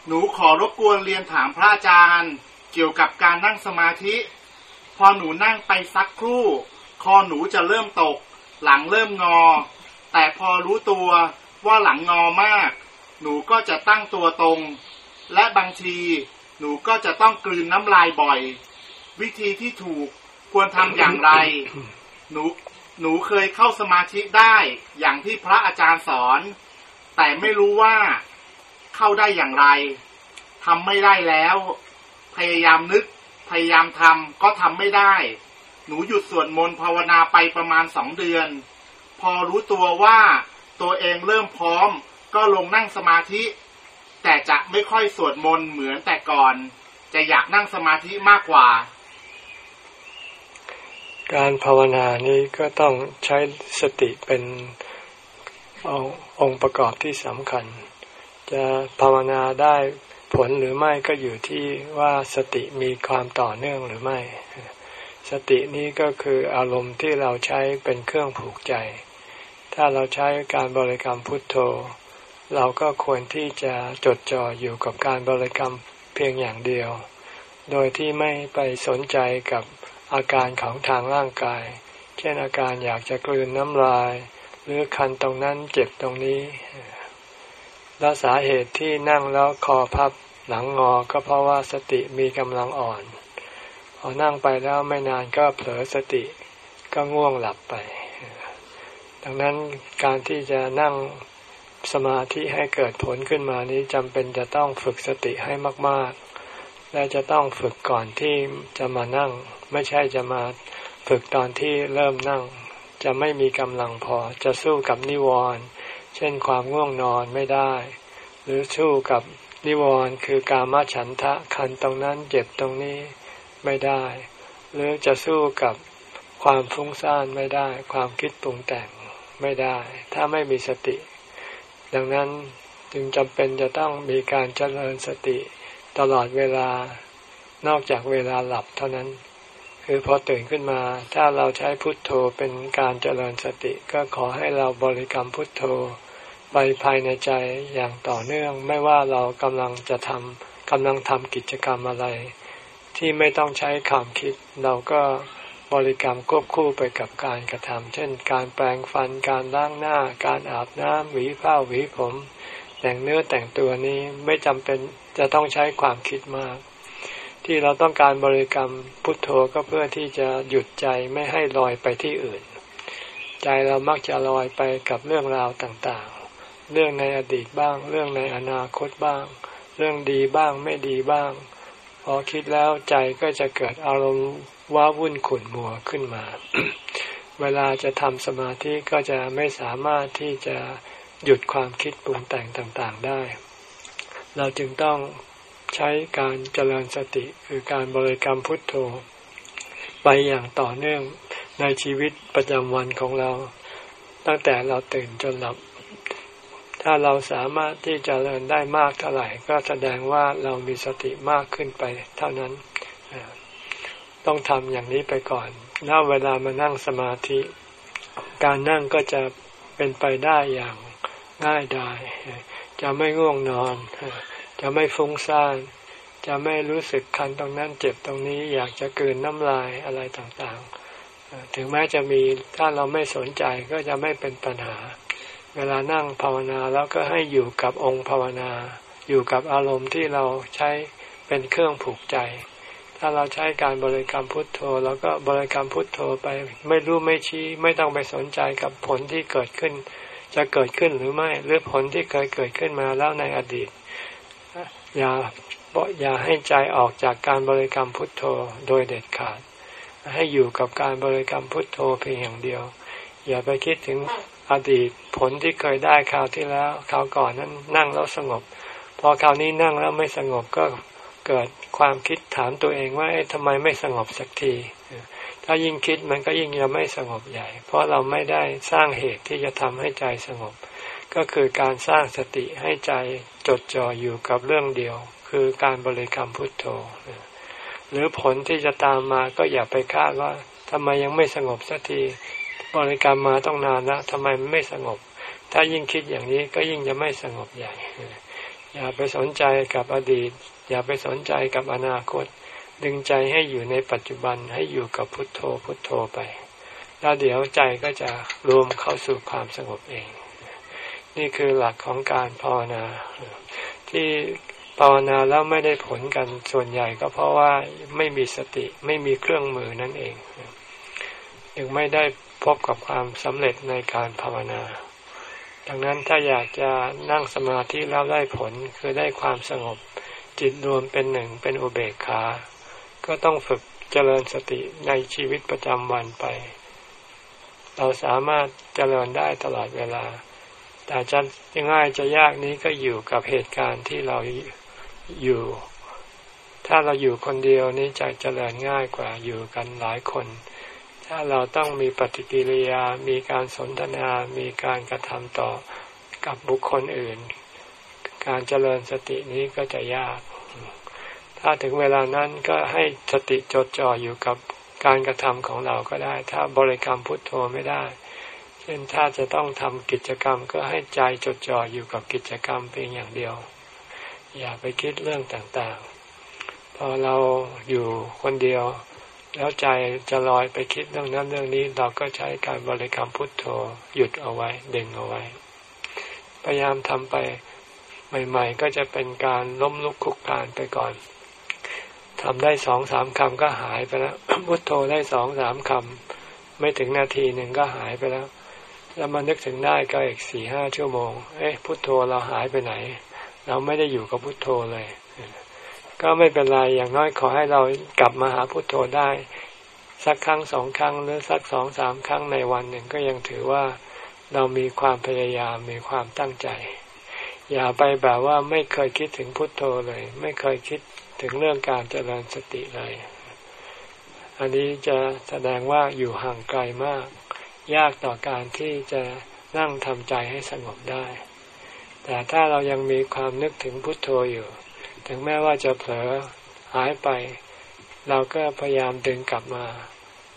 หนูขอรบกวนเรียนถามพระอาจารย์ เกี่ยวกับการนั่งสมาธิ พอหนูนั่งไปสักครู่ คอหนูจะเริ่มตก หลังเริ่มงอ แต่พอรู้ตัวว่าหลังงอมาก หนูก็จะตั้งตัวตรง และบางที หนูก็จะต้องกลืนน้ำลายบ่อย วิธีที่ถูกควรทำอย่างไร หนูหนูเคยเข้าสมาธิได้อย่างที่พระอาจารย์สอน แต่ไม่รู้ว่าเข้าได้อย่างไรทำไม่ได้แล้ว พยายามนึก พยายามทำก็ทำไม่ได้ หนูหยุดสวดมนต์ภาวนาไปประมาณสองเดือน พอรู้ตัวว่าตัวเองเริ่มพร้อม ก็ลงนั่งสมาธิ แต่จะไม่ค่อยสวดมนต์เหมือนแต่ก่อน จะอยากนั่งสมาธิมากกว่า การภาวนานี้ก็ต้องใช้สติเป็นองค์ประกอบที่สำคัญ จะภาวนาได้ผลหรือไม่ก็อยู่ที่ว่าสติมีความต่อเนื่องหรือไม่ สตินี้ก็คืออารมณ์ที่เราใช้เป็นเครื่องผูกใจ ถ้าเราใช้การบริกรรมพุทโธ เราก็ควรที่จะจดจ่ออยู่กับการบริกรรมเพียงอย่างเดียว โดยที่ไม่ไปสนใจกับอาการของทางร่างกาย เช่นอาการอยากจะกลืนน้ำลาย หรือคันตรงนั้นเจ็บตรงนี้ และสาเหตุที่นั่งแล้วคอพับหลังงอก็เพราะว่าสติมีกำลังอ่อน พอนั่งไปแล้วไม่นานก็เผลอสติก็ง่วงหลับไป ดังนั้นการที่จะนั่ง สมาธิให้เกิดผลขึ้นมานี้จำเป็นจะต้องฝึกสติให้มาก ๆ และจะต้องฝึกก่อนที่จะมานั่ง ไม่ใช่จะมาฝึกตอนที่เริ่มนั่ง จะไม่มีกำลังพอจะสู้กับนิวรณ์เช่นความง่วงนอนไม่ได้ หรือสู้กับนิวรณ์คือกามฉันทะคันตรงนั้นเจ็บตรงนี้ไม่ได้ หรือจะสู้กับความฟุ้งซ่านไม่ได้ ความคิดปรุงแต่งไม่ได้ ถ้าไม่มีสติ ดังนั้นจึงจำเป็นจะต้องมีการเจริญสติตลอดเวลานอกจากเวลาหลับเท่านั้น คือพอตื่นขึ้นมา ถ้าเราใช้พุทโธเป็นการเจริญสติ ก็ขอให้เราบริกรรมพุทโธไปภายในใจอย่างต่อเนื่อง ไม่ว่าเรากำลังจะทำกำลังทำกิจกรรมอะไร ที่ไม่ต้องใช้ความคิดเราก็ บริกรรมควบคู่ไปกับการกระทำเช่น การแปรงฟันการล้างหน้า การอาบน้ำหวีผ้าหวีผม แต่งเนื้อแต่งตัวนี้ไม่จำเป็นจะต้องใช้ความคิดมาก ที่เราต้องการบริกรรมพุทโธก็เพื่อที่จะหยุดใจไม่ให้ลอยไปที่อื่น ใจเรามักจะลอยไปกับเรื่องราวต่างๆ เรื่องในอดีตบ้าง เรื่องในอนาคตบ้าง เรื่องดีบ้างไม่ดีบ้างพอคิดแล้วใจก็จะเกิดอารมณ์ ว้าวุ่นขุ่นมัวขึ้นมา เวลาจะทำสมาธิก็จะไม่สามารถที่จะหยุดความคิดปรุงแต่งต่างๆได้ เราจึงต้องใช้การเจริญสติคือการบริกรรมพุทโธ ไปอย่างต่อเนื่องในชีวิตประจำวันของเรา ตั้งแต่เราตื่นจนหลับ ถ้าเราสามารถที่จะเจริญได้มากเท่าไหร่ ก็แสดงว่าเรามีสติมากขึ้นไปเท่านั้น ต้องทำอย่างนี้ไปก่อนถ้าเวลามานั่งสมาธิ การนั่งก็จะเป็นไปได้อย่างง่ายดาย จะไม่ง่วงนอน จะไม่ฟุ้งซ่าน จะไม่รู้สึกคันตรงนั้นเจ็บตรงนี้ อยากจะเกินน้ำลายอะไรต่างๆ ถึงแม้จะมีถ้าเราไม่สนใจก็จะไม่เป็นปัญหา เวลานั่งภาวนาแล้วก็ให้อยู่กับองค์ภาวนา อยู่กับอารมณ์ที่เราใช้เป็นเครื่องผูกใจ ถ้าเราใช้การบริกรรมพุทโธ แล้วก็บริกรรมพุทโธไปไม่รู้ไม่ชี้ไม่ต้องไปสนใจกับผลที่เกิดขึ้น จะเกิดขึ้นหรือไม่หรือผลที่เคยเกิดขึ้นมาแล้วในอดีต อย่าอย่าให้ใจออกจากการบริกรรมพุทโธโดยเด็ดขาด ให้อยู่กับการบริกรรมพุทโธเพียงอย่างเดียว อย่าไปคิดถึงอดีตผลที่เคยได้คราวที่แล้วคราวก่อนนั้นนั่งแล้วสงบ พอคราวนี้นั่งแล้วไม่สงบก็ เกิดความคิดถามตัวเองว่าทำไมไม่สงบสักที ถ้ายิ่งคิดมันก็ยิ่งจะไม่สงบใหญ่ เพราะเราไม่ได้สร้างเหตุที่จะทำให้ใจสงบ ก็คือการสร้างสติให้ใจจดจ่ออยู่กับเรื่องเดียว คือการบริกรรมพุทโธ หรือผลที่จะตามมาก็อย่าไปคาดว่าทำไมยังไม่สงบสักที บริกรรมมาต้องนานแล้วทำไมไม่สงบ ถ้ายิ่งคิดอย่างนี้ก็ยิ่งจะไม่สงบใหญ่อย่าไปสนใจกับอดีต อย่าไปสนใจกับอนาคต ดึงใจให้อยู่ในปัจจุบันให้อยู่กับพุทโธพุทโธไป แล้วเดี๋ยวใจก็จะรวมเข้าสู่ความสงบเอง นี่คือหลักของการภาวนา ที่ภาวนาแล้วไม่ได้ผลกันส่วนใหญ่ก็เพราะว่าไม่มีสติไม่มีเครื่องมือนั่นเองยังไม่ได้พบกับความสำเร็จในการภาวนา ดังนั้นถ้าอยากจะนั่งสมาธิแล้วได้ผลคือได้ความสงบ จิตรวมเป็นหนึ่งเป็นอุเบกขา ก็ต้องฝึกเจริญสติในชีวิตประจำวันไป เราสามารถเจริญได้ตลอดเวลา แต่จะง่ายจะยากนี้ก็อยู่กับเหตุการณ์ที่เราอยู่ ถ้าเราอยู่คนเดียวนี้จะเจริญง่ายกว่าอยู่กันหลายคน ถ้าเราต้องมีปฏิกิริยา มีการสนทนา มีการกระทำต่อกับบุคคลอื่น การเจริญสตินี้ก็จะยาก ถ้าถึงเวลานั้นก็ให้สติจดจ่ออยู่กับการกระทำของเราก็ได้ ถ้าบริกรรมพุทโธไม่ได้ เช่นถ้าจะต้องทำกิจกรรมก็ให้ใจจดจ่ออยู่กับกิจกรรมเพียงอย่างเดียว อย่าไปคิดเรื่องต่างๆ พอเราอยู่คนเดียว แล้วใจจะลอยไปคิดเรื่องนั้นเรื่องนี้ เราก็ใช้การบริกรรมพุทโธหยุดเอาไว้ดึงเอาไว้ พยายามทำไป ใหม่ ๆ ก็จะเป็นการล้มลุกคุกคานไปก่อนทำได้สองสามคำก็หายไปแล้วพุทโธได้สองสามคำไม่ถึงนาทีหนึ่งก็หายไปแล้ว แล้วมานึกถึงได้ก็อีกสี่ห้าชั่วโมง เอ๊ะพุทโธเราหายไปไหน เราไม่ได้อยู่กับพุทโธเลย ก็ไม่เป็นไรอย่างน้อยขอให้เรากลับมาหาพุทโธได้ สักครั้งสองครั้งหรือสักสองสามครั้งในวันหนึ่งก็ยังถือว่าเรามีความพยายามมีความตั้งใจ อย่าไปแบบว่าไม่เคยคิดถึงพุทโธเลย ไม่เคยคิดถึงเรื่องการเจริญสติเลย อันนี้จะแสดงว่าอยู่ห่างไกลมาก ยากต่อการที่จะนั่งทำใจให้สงบได้ แต่ถ้าเรายังมีความนึกถึงพุทโธอยู่ ถึงแม้ว่าจะเผลอหายไป เราก็พยายามดึงกลับมา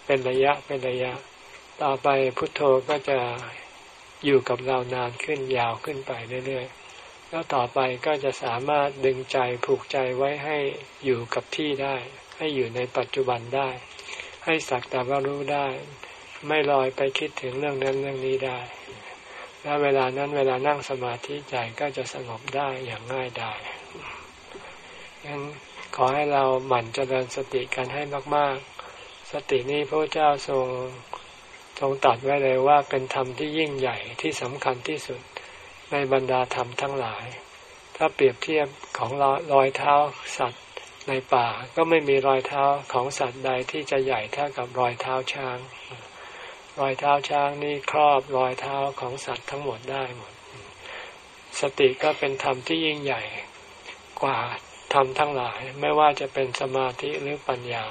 เป็นระยะเป็นระยะ ต่อไปพุทโธก็จะอยู่กับเรานานขึ้นยาวขึ้นไปเรื่อยๆ แล้วต่อไปก็จะสามารถดึงใจผูกใจไว้ให้อยู่กับที่ได้ ให้อยู่ในปัจจุบันได้ ให้สักแต่ว่ารู้ได้ ไม่ลอยไปคิดถึงเรื่องนั้นเรื่องนี้ได้ แล้วเวลานั้นเวลานั่งสมาธิใจก็จะสงบได้อย่างง่ายได้งั้นขอให้เราหมั่นเจริญสติกันให้มาก ๆ สตินี้พระเจ้าทรงทรงตัดไว้เลยว่าเป็นธรรมที่ยิ่งใหญ่ที่สำคัญที่สุด ในบรรดาธรรมทั้งหลาย ถ้าเปรียบเทียบของรอยเท้าสัตว์ในป่า ก็ไม่มีรอยเท้าของสัตว์ใดที่จะใหญ่เท่ากับรอยเท้าช้าง รอยเท้าช้างนี่ครอบรอยเท้าของสัตว์ทั้งหมดได้หมด สติก็เป็นธรรมที่ยิ่งใหญ่กว่าธรรมทั้งหลาย ไม่ว่าจะเป็นสมาธิหรือปัญญา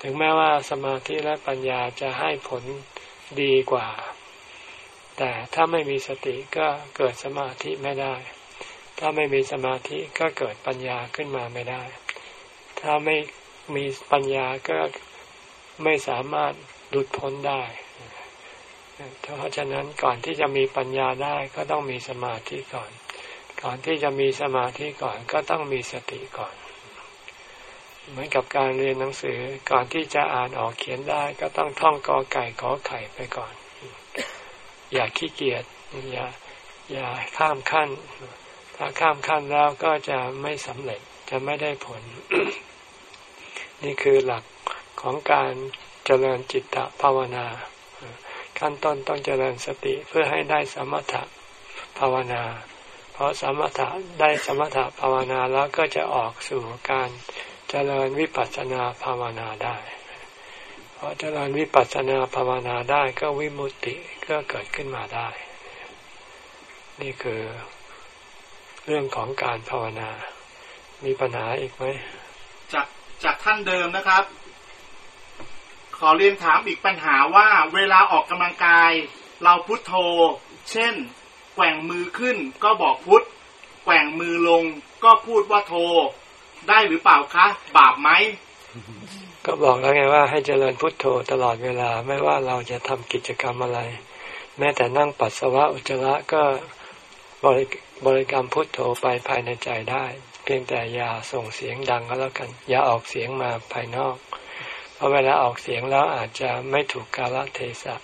ถึงแม้ว่าสมาธิและปัญญาจะให้ผลดีกว่า แต่ถ้าไม่มีสติก็เกิดสมาธิไม่ได้ ถ้าไม่มีสมาธิก็เกิดปัญญาขึ้นมาไม่ได้ ถ้าไม่มีปัญญาก็ไม่สามารถหลุดพ้นได้เพราะฉะนั้นก่อนที่จะมีปัญญาได้ก็ต้องมีสมาธิก่อน ก่อนที่จะมีสมาธิก่อนก็ต้องมีสติก่อน เหมือนกับการเรียนหนังสือ ก่อนที่จะอ่านออกเขียนได้ ก็ต้องท่องกอไก่ขอไข่ไปก่อน อย่าขี้เกียจอย่าอย่าข้ามขั้น ถ้าข้ามขั้นแล้วก็จะไม่สำเร็จจะไม่ได้ผล นี่คือหลักของการเจริญจิตตภาวนา ขั้นต้นต้องเจริญสติเพื่อให้ได้สมถะภาวนา เพราะสมถะได้สมถะภาวนาแล้วก็จะออกสู่การเจริญวิปัสสนาภาวนาได้ พอเจริญวิปัสสนาภาวนาได้ก็วิมุตติก็เกิดขึ้นมาได้ นี่คือเรื่องของการภาวนา มีปัญหาอีกไหม จากจากท่านเดิมนะครับ ขอเรียนถามอีกปัญหาว่าเวลาออกกำลังกาย เราพุทโธ เช่น แกว่งมือขึ้นก็บอกพุทแกว่งมือลงก็พูดว่าโท ได้หรือเปล่าคะ บาปไหม ก็บอกแล้วไงว่าให้เจริญพุทโธตลอดเวลาไม่ว่าเราจะทำกิจกรรมอะไร แม้แต่นั่งปัสสาวะอุจจาระก็บริบริกรรมพุทโธไปภายในใจได้ เพียงแต่อย่าส่งเสียงดังก็แล้วกัน อย่าออกเสียงมาภายนอก เพราะเวลาออกเสียงแล้วอาจจะไม่ถูกกาลเทศะ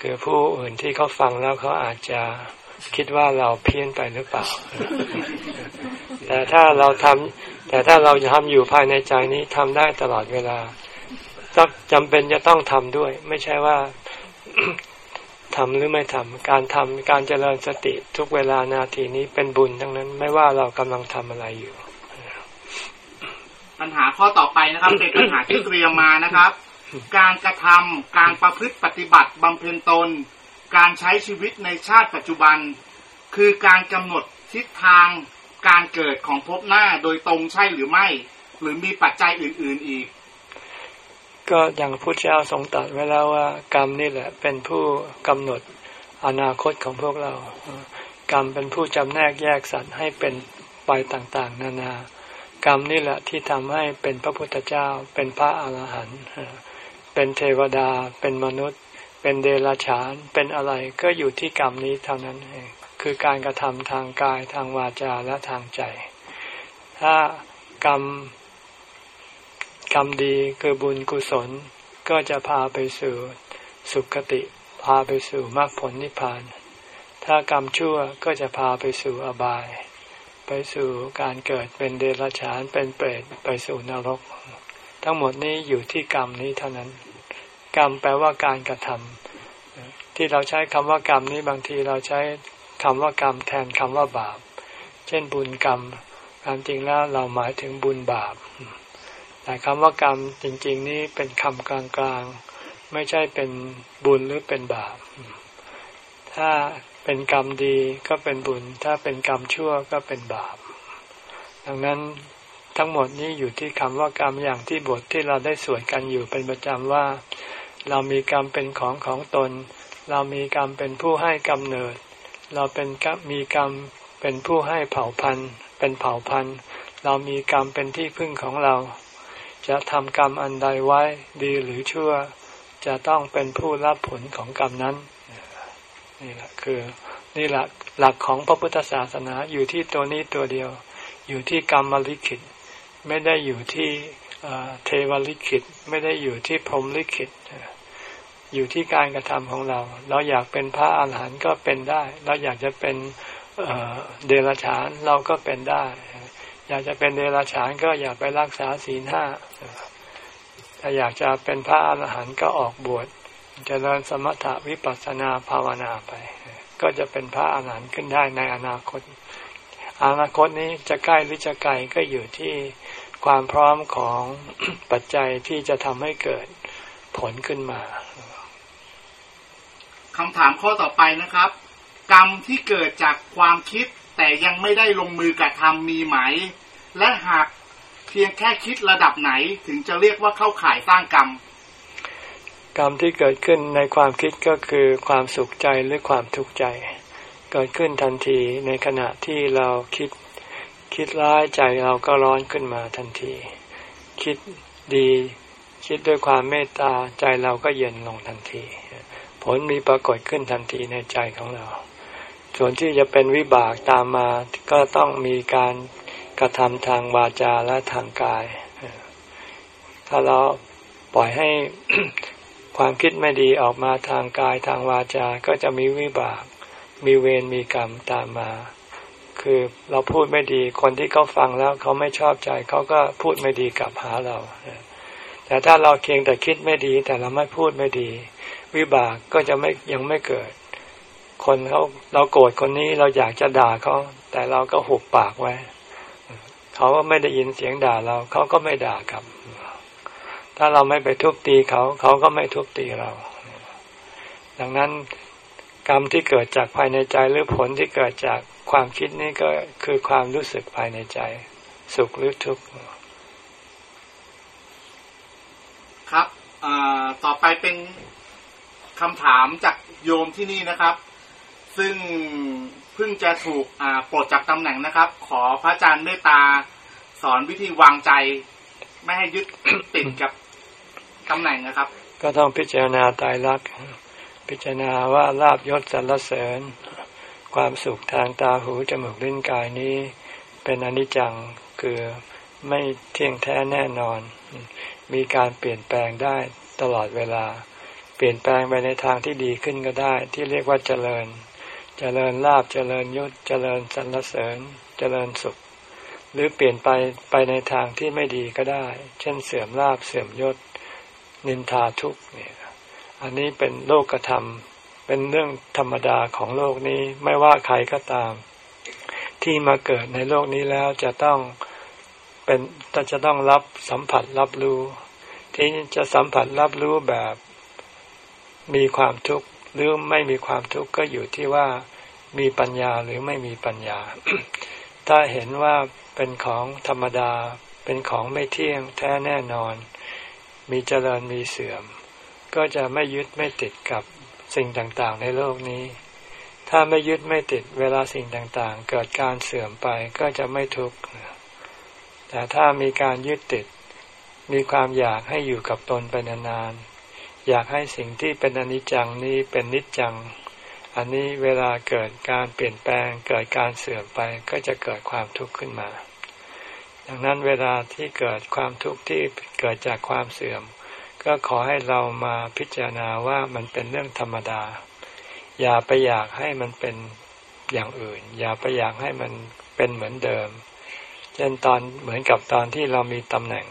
คือผู้อื่นที่เขาฟังแล้วเขาอาจจะ คิดว่าเราเพี้ยนไปหรือเปล่า แต่ถ้าเราทำแต่ถ้าเราทำอยู่ภายในใจนี้ทำได้ตลอดเวลาจำเป็นจะต้องทำด้วย ไม่ใช่ว่าทำหรือไม่ทำการทำการเจริญสติทุกเวลานาทีนี้เป็นบุญทั้งนั้น ไม่ว่าเรากำลังทำอะไรอยู่ ปัญหาข้อต่อไปนะครับ เป็นปัญหาที่เตรียมมานะครับ การกระทำการประพฤติปฏิบัติบำเพ็ญตน การใช้ชีวิตในชาติปัจจุบัน คือการกำหนดทิศทางการเกิดของภพหน้าโดยตรงใช่หรือไม่ หรือมีปัจจัยอื่น ๆอีก ก็อย่างพุทธเจ้าทรงตรัสไว้แล้วว่ากรรมนี่แหละเป็นผู้กำหนดอนาคตของพวกเรา กรรมเป็นผู้จำแนกแยกสัตว์ให้เป็นไปต่างๆ นานากรรมนี่แหละที่ทำให้เป็นพระพุทธเจ้า เป็นพระอาหารหันต์เป็นเทวดาเป็นมนุษย์ เป็นเดรัจฉานเป็นอะไรก็อยู่ที่กรรมนี้เท่านั้นเองคือการกระทำทางกายทางวาจาและทางใจ ถ้ากรรมกรรมดีคือบุญกุศลก็จะพาไปสู่สุคติ พาไปสู่มรรคผลนิพพาน ถ้ากรรมชั่วก็จะพาไปสู่อบาย ไปสู่การเกิดเป็นเดรัจฉานเป็นเปรตไปสู่นรก ทั้งหมดนี้อยู่ที่กรรมนี้เท่านั้น กรรมแปลว่าการกระทำที่เราใช้คำว่ากรรมนี้บางทีเราใช้คำว่ากรรมแทนคำว่าบาป เช่นบุญกรรมความจริงแล้วเราหมายถึงบุญบาป แต่คำว่ากรรมจริง ๆ นี่เป็นคำกลางๆ ไม่ใช่เป็นบุญหรือเป็นบาป ถ้าเป็นกรรมดีก็เป็นบุญ ถ้าเป็นกรรมชั่วก็เป็นบาป ดังนั้นทั้งหมดนี้อยู่ที่คำว่ากรรมอย่างที่บทที่เราได้สวดกันอยู่เป็นประจำว่า เรามีกรรมเป็นของของตน เรามีกรรมเป็นผู้ให้กำเนิด เราเป็นมีกรรมเป็นผู้ให้เผ่าพันธุ์ เป็นเผ่าพันธุ์ เรามีกรรมเป็นที่พึ่งของเรา จะทำกรรมอันใดไว้ดีหรือชั่ว จะต้องเป็นผู้รับผลของกรรมนั้น นี่แหละคือนี่แหละหลักของพระพุทธศาสนาอยู่ที่ตัวนี้ตัวเดียว อยู่ที่กรรมลิขิต ไม่ได้อยู่ที่เทวลิขิต ไม่ได้อยู่ที่พรหมลิขิต อยู่ที่การกระทำของเรา เราอยากเป็นพระอาหารหันต์ก็เป็นได้ เราอยากจะเป็นเดรัจฉานเราก็เป็นได้ อยากจะเป็นเดรัจฉานก็อย่าไปรักษาศีลห้าถ้าอยากจะเป็นพระอรหันต์ก็ออกบวชจเจริญสมถะวิปัสสนาภาวนาไป ก็จะเป็นพระอรหันต์ขึ้นได้ในอนาคต อนาคตนี้จะใกล้หรือจะไกลก็อยู่ที่ความพร้อมของปัจจัยที่จะทำให้เกิดผลขึ้นมา คำถามข้อต่อไปนะครับ กรรมที่เกิดจากความคิดแต่ยังไม่ได้ลงมือกระทำมีไหม และหากเพียงแค่คิดระดับไหนถึงจะเรียกว่าเข้าข่ายสร้างกรรม กรรมที่เกิดขึ้นในความคิดก็คือความสุขใจหรือความทุกข์ใจ เกิดขึ้นทันทีในขณะที่เราคิด คิดร้ายใจเราก็ร้อนขึ้นมาทันที คิดดี คิดด้วยความเมตตาใจเราก็เย็นลงทันที ผลมีปรากฏขึ้นทันทีในใจของเรา ส่วนที่จะเป็นวิบากตามมาก็ต้องมีการกระทำทางวาจาและทางกาย ถ้าเราปล่อยให้ความคิดไม่ดีออกมาทางกายทางวาจาก็จะมีวิบาก มีเวรมีกรรมตามมา คือเราพูดไม่ดีคนที่เขาฟังแล้วเขาไม่ชอบใจเขาก็พูดไม่ดีกลับหาเรา แต่ถ้าเราเคียงแต่คิดไม่ดี แต่เราไม่พูดไม่ดี วิบากก็จะไม่ยังไม่เกิด คนเขาเราโกรธคนนี้เราอยากจะด่าเขาแต่เราก็หุบปากไว้เขาก็ไม่ได้ยินเสียงด่าเราเขาก็ไม่ด่ากลับ ถ้าเราไม่ไปทุบตีเขา เขาก็ไม่ทุบตีเรา ดังนั้นกรรมที่เกิดจากภายในใจหรือผลที่เกิดจากความคิดนี้ก็คือความรู้สึกภายในใจ สุขหรือทุกข์ครับต่อไปเป็น คำถามจากโยมที่นี่นะครับ ซึ่งเพิ่งจะถูกปลดจากตำแหน่งนะครับ ขอพระอาจารย์เมตตาสอนวิธีวางใจ ไม่ให้ยึดติดกับตำแหน่งนะครับ ก็ต้องพิจารณาตายรัก พิจารณาว่าลาบยศสรรเสริญ ความสุขทางตาหูจมูกลิ้นกายนี้ เป็นอนิจจังคือไม่เที่ยงแท้แน่นอน มีการเปลี่ยนแปลงได้ตลอดเวลา เปลี่ยนแปลงไปในทางที่ดีขึ้นก็ได้ ที่เรียกว่าเจริญ เจริญลาบเจริญยศเจริญสรรเสริญ เจริญสุข หรือเปลี่ยนไปไปในทางที่ไม่ดีก็ได้ เช่นเสื่อมลาบเสื่อมยศ นินทาทุกเนี่ยอันนี้เป็นโลกธรรม เป็นเรื่องธรรมดาของโลกนี้ไม่ว่าใครก็ตาม ที่มาเกิดในโลกนี้แล้วจะต้องเป็นจะต้องรับสัมผัสรับรู้ ที่จะสัมผัสรับรู้แบบ มีความทุกข์หรือไม่มีความทุกข์ก็อยู่ที่ว่ามีปัญญาหรือไม่มีปัญญา ถ้าเห็นว่าเป็นของธรรมดา เป็นของไม่เที่ยงแท้แน่นอน มีเจริญมีเสื่อม ก็จะไม่ยึดไม่ติดกับสิ่งต่างๆ ในโลกนี้ ถ้าไม่ยึดไม่ติดเวลาสิ่งต่างๆ เกิดการเสื่อมไปก็จะไม่ทุกข์ แต่ถ้ามีการยึดติด มีความอยากให้อยู่กับตนไปนานๆ อยากให้สิ่งที่เป็นอนิจจังนี้เป็นนิจจัง อันนี้เวลาเกิดการเปลี่ยนแปลงเกิดการเสื่อมไปก็จะเกิดความทุกข์ขึ้นมา ดังนั้นเวลาที่เกิดความทุกข์ที่เกิดจากความเสื่อม ก็ขอให้เรามาพิจารณาว่ามันเป็นเรื่องธรรมดา อย่าไปอยากให้มันเป็นอย่างอื่น อย่าไปอยากให้มันเป็นเหมือนเดิม เช่นตอนเหมือนกับตอนที่เรามีตำแหน่ง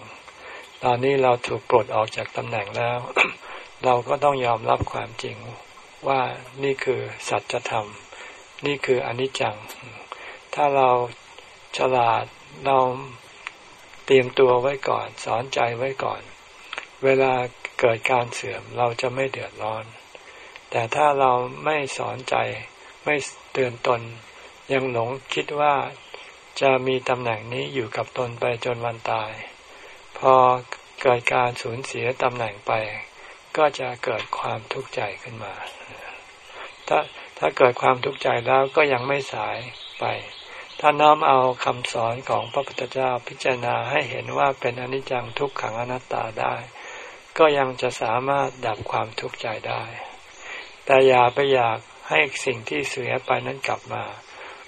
ตอนนี้เราถูกปลดออกจากตำแหน่งแล้ว เราก็ต้องยอมรับความจริงว่านี่คือสัจธรรม นี่คืออนิจจัง ถ้าเราฉลาดเราเตรียมตัวไว้ก่อน สอนใจไว้ก่อน เวลาเกิดการเสื่อมเราจะไม่เดือดร้อน แต่ถ้าเราไม่สอนใจไม่เตือนตน ยังหลงคิดว่าจะมีตำแหน่งนี้อยู่กับตนไปจนวันตาย พอเกิดการสูญเสียตำแหน่งไป ก็จะเกิดความทุกข์ใจขึ้นมา ถ้าถ้าเกิดความทุกข์ใจแล้วก็ยังไม่สายไป ถ้าน้อมเอาคำสอนของพระพุทธเจ้าพิจารณาให้เห็นว่าเป็นอนิจจังทุกขังอนัตตาได้ ก็ยังจะสามารถดับความทุกข์ใจได้ แต่อย่าไปอยากให้สิ่งที่เสียไปนั้นกลับมา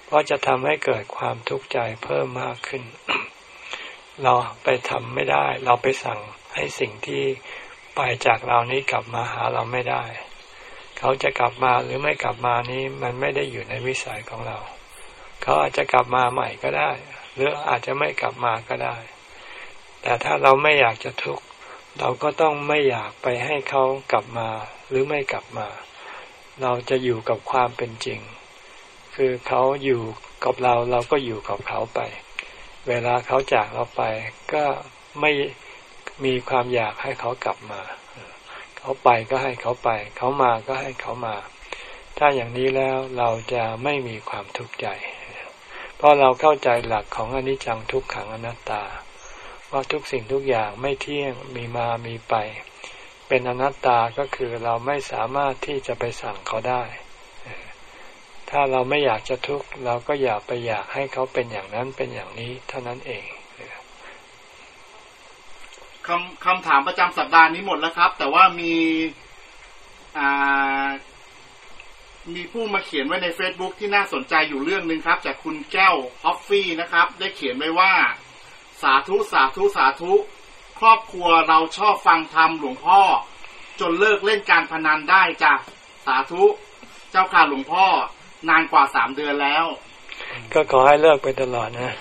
เพราะจะทำให้เกิดความทุกข์ใจเพิ่มมากขึ้น เราไปทำไม่ได้ เราไปสั่งให้สิ่งที่ ไปจากเรานี้กลับมาหาเราไม่ได้ เขาจะกลับมาหรือไม่กลับมานี้มันไม่ได้อยู่ในวิสัยของเรา เขาอาจจะกลับมาใหม่ก็ได้ หรืออาจจะไม่กลับมาก็ได้ แต่ถ้าเราไม่อยากจะทุกข์เราก็ต้องไม่อยากไปให้เขากลับมาหรือไม่กลับมา เราจะอยู่กับความเป็นจริง คือเขาอยู่กับเราเราก็อยู่กับเขาไป เวลาเขาจากเราไป ก็ไม่ มีความอยากให้เขากลับมา เขาไปก็ให้เขาไป เขามาก็ให้เขามา ถ้าอย่างนี้แล้วเราจะไม่มีความทุกข์ใจ เพราะเราเข้าใจหลักของอนิจจังทุกขังอนัตตา ว่าทุกสิ่งทุกอย่างไม่เที่ยงมีมามีไป เป็นอนัตตาก็คือเราไม่สามารถที่จะไปสั่งเขาได้ ถ้าเราไม่อยากจะทุกข์เราก็อย่าไปอยากให้เขาเป็นอย่างนั้นเป็นอย่างนี้เท่านั้นเอง คำคำถามประจำสัปดาห์นี้หมดแล้วครับ แต่ว่ามีมีผู้มาเขียนไว้ใน Facebook ที่น่าสนใจอยู่เรื่องหนึ่งครับ จากคุณแก้วฮอฟฟี่นะครับ ได้เขียนไว้ว่า สาธุสาธุสาธุ ครอบครัวเราชอบฟังธรรมหลวงพ่อ จนเลิกเล่นการพนันได้จ้ะสาธุ เจ้าค่ะหลวงพ่อนานกว่าสามเดือนแล้ว ก็ขอให้เลิกไปตลอดนะ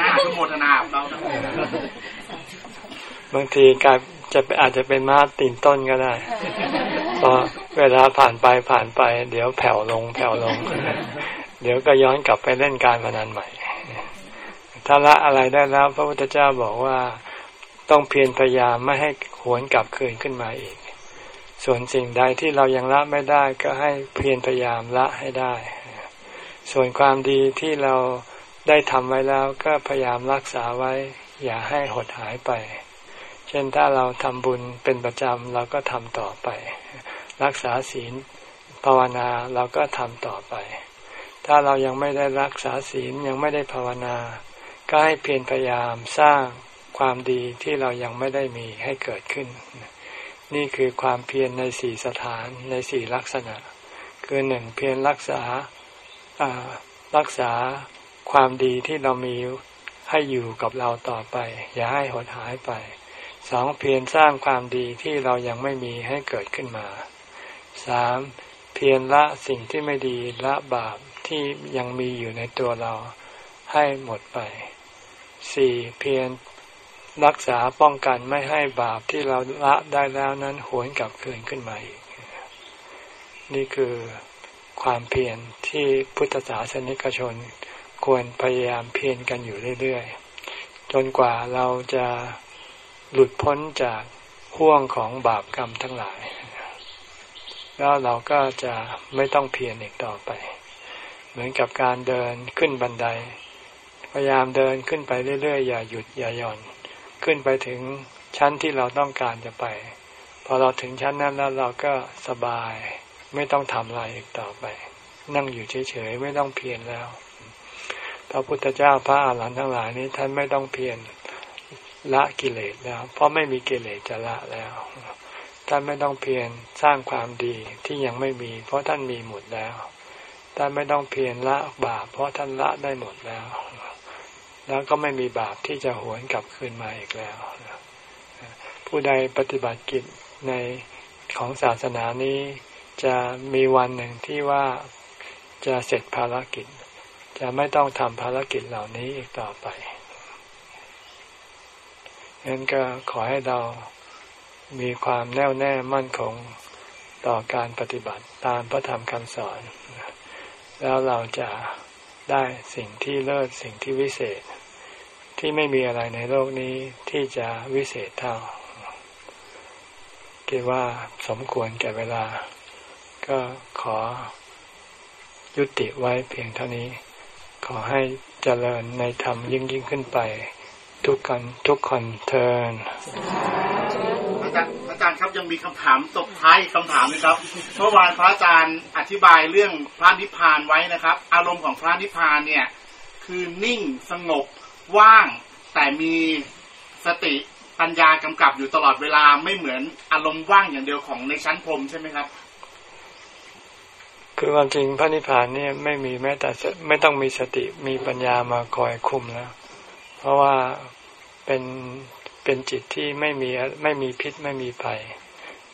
น่าทุโมทนาเราบางทีการจะอาจจะเป็นมาตีนต้นก็ได้พอเวลาผ่านไปผ่านไป เดี๋ยวแผ่วลงแผ่วลง เดี๋ยวก็ย้อนกลับไปเล่นการพนันใหม่ ถ้าละอะไรได้แล้ว พระพุทธเจ้าบอกว่าต้องเพียรพยายามไม่ให้หวนกลับคืนขึ้นมาอีก ส่วนสิ่งใดที่เรายังละไม่ได้ก็ให้เพียรพยายามละให้ได้ ส่วนความดีที่เราได้ทำไว้แล้วก็พยายามรักษาไว้ อย่าให้หดหายไป เช่นถ้าเราทำบุญเป็นประจำเราก็ทำต่อไป รักษาศีลภาวนาเราก็ทำต่อไป ถ้าเรายังไม่ได้รักษาศีลยังไม่ได้ภาวนา ก็ให้เพียรพยายามสร้างความดีที่เรายังไม่ได้มีให้เกิดขึ้น นี่คือความเพียรในสี่สถานในสี่ลักษณะ คือหนึ่งเพียรรักษารักษาความดีที่เรามีให้อยู่กับเราต่อไป อย่าให้หดหายไปสองเพียรสร้างความดีที่เรายังไม่มีให้เกิดขึ้นมาสามเพียรละสิ่งที่ไม่ดีละบาปที่ยังมีอยู่ในตัวเราให้หมดไปสี่เพียร รักษาป้องกันไม่ให้บาปที่เราละได้แล้วนั้นหวนกลับคืนขึ้นมาอีก นี่คือความเพียรที่พุทธศาสนิกชนควรพยายามเพียรกันอยู่เรื่อยๆ จนกว่าเราจะหลุดพ้นจากห่วงของบาปกรรมทั้งหลาย แล้วเราก็จะไม่ต้องเพียรอีกต่อไป เหมือนกับการเดินขึ้นบันได พยายามเดินขึ้นไปเรื่อยๆ อย่าหยุดอย่าหย่อน ขึ้นไปถึงชั้นที่เราต้องการจะไป พอเราถึงชั้นนั้นแล้วเราก็สบาย ไม่ต้องทำอะไรอีกต่อไป นั่งอยู่เฉยๆไม่ต้องเพียรแล้วพระพุทธเจ้าพระอาหารหันต์ทั้งหลายนี้ท่านไม่ต้องเพียรละกิเลสแล้ว เพราะไม่มีกิเลสจะละแล้วท่านไม่ต้องเพียรสร้างความดีที่ยังไม่มี เพราะท่านมีหมดแล้วท่านไม่ต้องเพียรละบาปเพราะท่านละได้หมดแล้ว แล้วก็ไม่มีบาปที่จะหวนกลับคืนมาอีกแล้ว ผู้ใดปฏิบัติกิจในของศาสนานี้จะมีวันหนึ่งที่ว่าจะเสร็จภารกิจ จะไม่ต้องทำภารกิจเหล่านี้อีกต่อไปงั้นก็ขอให้เรามีความแน่วแน่มั่นคงต่อการปฏิบัติตามพระธรรมคำสอน แล้วเราจะ ได้สิ่งที่เลิศสิ่งที่วิเศษ ที่ไม่มีอะไรในโลกนี้ที่จะวิเศษเท่าคิดว่าสมควรแก่เวลา ก็ขอยุติไว้เพียงเท่านี้ ขอให้เจริญในธรรมยิ่งยิ่งขึ้นไป ทุกคนทุกคนเทินารย์ครับยังมีคำถามตกท้ายคำถามนะครับเมื่อวานพระอาจารย์อธิบายเรื่องพระนิพพานไว้นะครับ อารมณ์ของพระนิพพานเนี่ยคือนิ่งสงบว่าง แต่มีสติปัญญากำกับอยู่ตลอดเวลาไม่เหมือนอารมณ์ว่างอย่างเดียวของในชั้นพรมใช่ไหมครับ คือความจริงพระนิพพานเนี่ยไม่มีแม้แต่ไม่ต้องมีสติมีปัญญามาคอยคุมแล้ว เพราะว่าเป็น เป็นจิตที่ไม่มีไม่มีพิษไม่มีภัย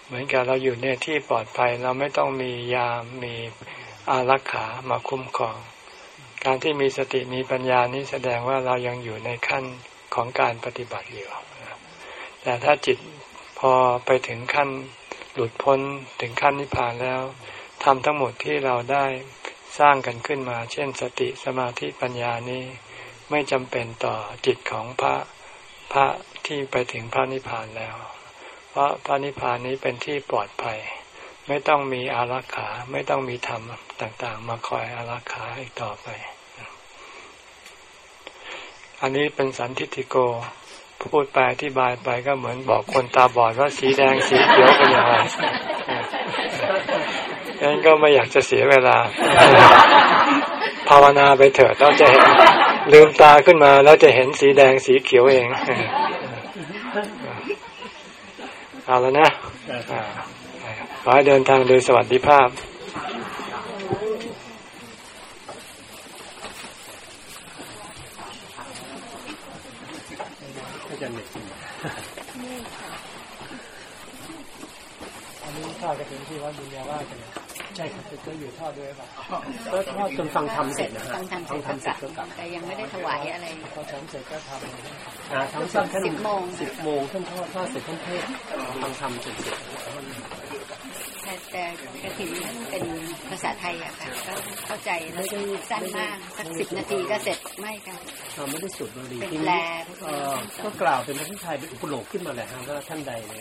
เหมือนกับเราอยู่ในที่ปลอดภัย เราไม่ต้องมียามมีอารักขามาคุ้มครอง การที่มีสติมีปัญญานี้แสดงว่าเรายังอยู่ในขั้นของการปฏิบัติอยู่แต่ถ้าจิตพอไปถึงขั้นหลุดพ้นถึงขั้นนิพพานแล้วทำทั้งหมดที่เราได้สร้างกันขึ้นมา เช่น สติสมาธิปัญญานี้ ไม่จำเป็นต่อจิตของพระพระ ที่ไปถึงพระนิพพานแล้ว เพราะพระนิพพานนี้เป็นที่ปลอดภัย ไม่ต้องมีอารักขา ไม่ต้องมีธรรมต่างๆ มาคอยอารักขาอีกต่อไป อันนี้เป็นสันทิฏฐิโก พูดไปอธิบายไปก็เหมือนบอกคนตาบอดว่าสีแดงสีเขียวเป็นย่างไรงั้นก็ไม่อยากจะเสียเวลา ภาวนาไปเถิดเราจะเห็นลืมตาขึ้นมาแล้วจะเห็นสีแดงสีเขียวเอง เอาแล้วนะอ่าขอให้เดินทางโดยสวัสดิภาพอันนี้ทอดกระถิ่นที่วัดบุญญาว่ากันใช่ครับก็อยู่ทอดด้วยป่ะ ก็ทอดจนฟังทำเสร็จนะฮะฟังทำเสร็จฟังทำเสร็จก็กลับแต่ยังไม่ได้ถวายอะไรพอฉันเสร็จก็ทำอ่าทำเสร็จท่านสิบโมงสิบโมงท่านทอดทอดเสร็จท่านเทศฟังทำเสร็จเสร็จแต่แต่กระถิ่นนั้นเป็นภาษาไทยอะค่ะก็เข้าใจแล้วสั้นมากสักสิบนาทีก็เสร็จไม่ค่ะเราไม่ได้สุดเป็นทีแลนี้ก็กล่าวเป็นภาษาไทยเป็นอุปโลกขึ้นมาแหละฮะว่าท่านใดใน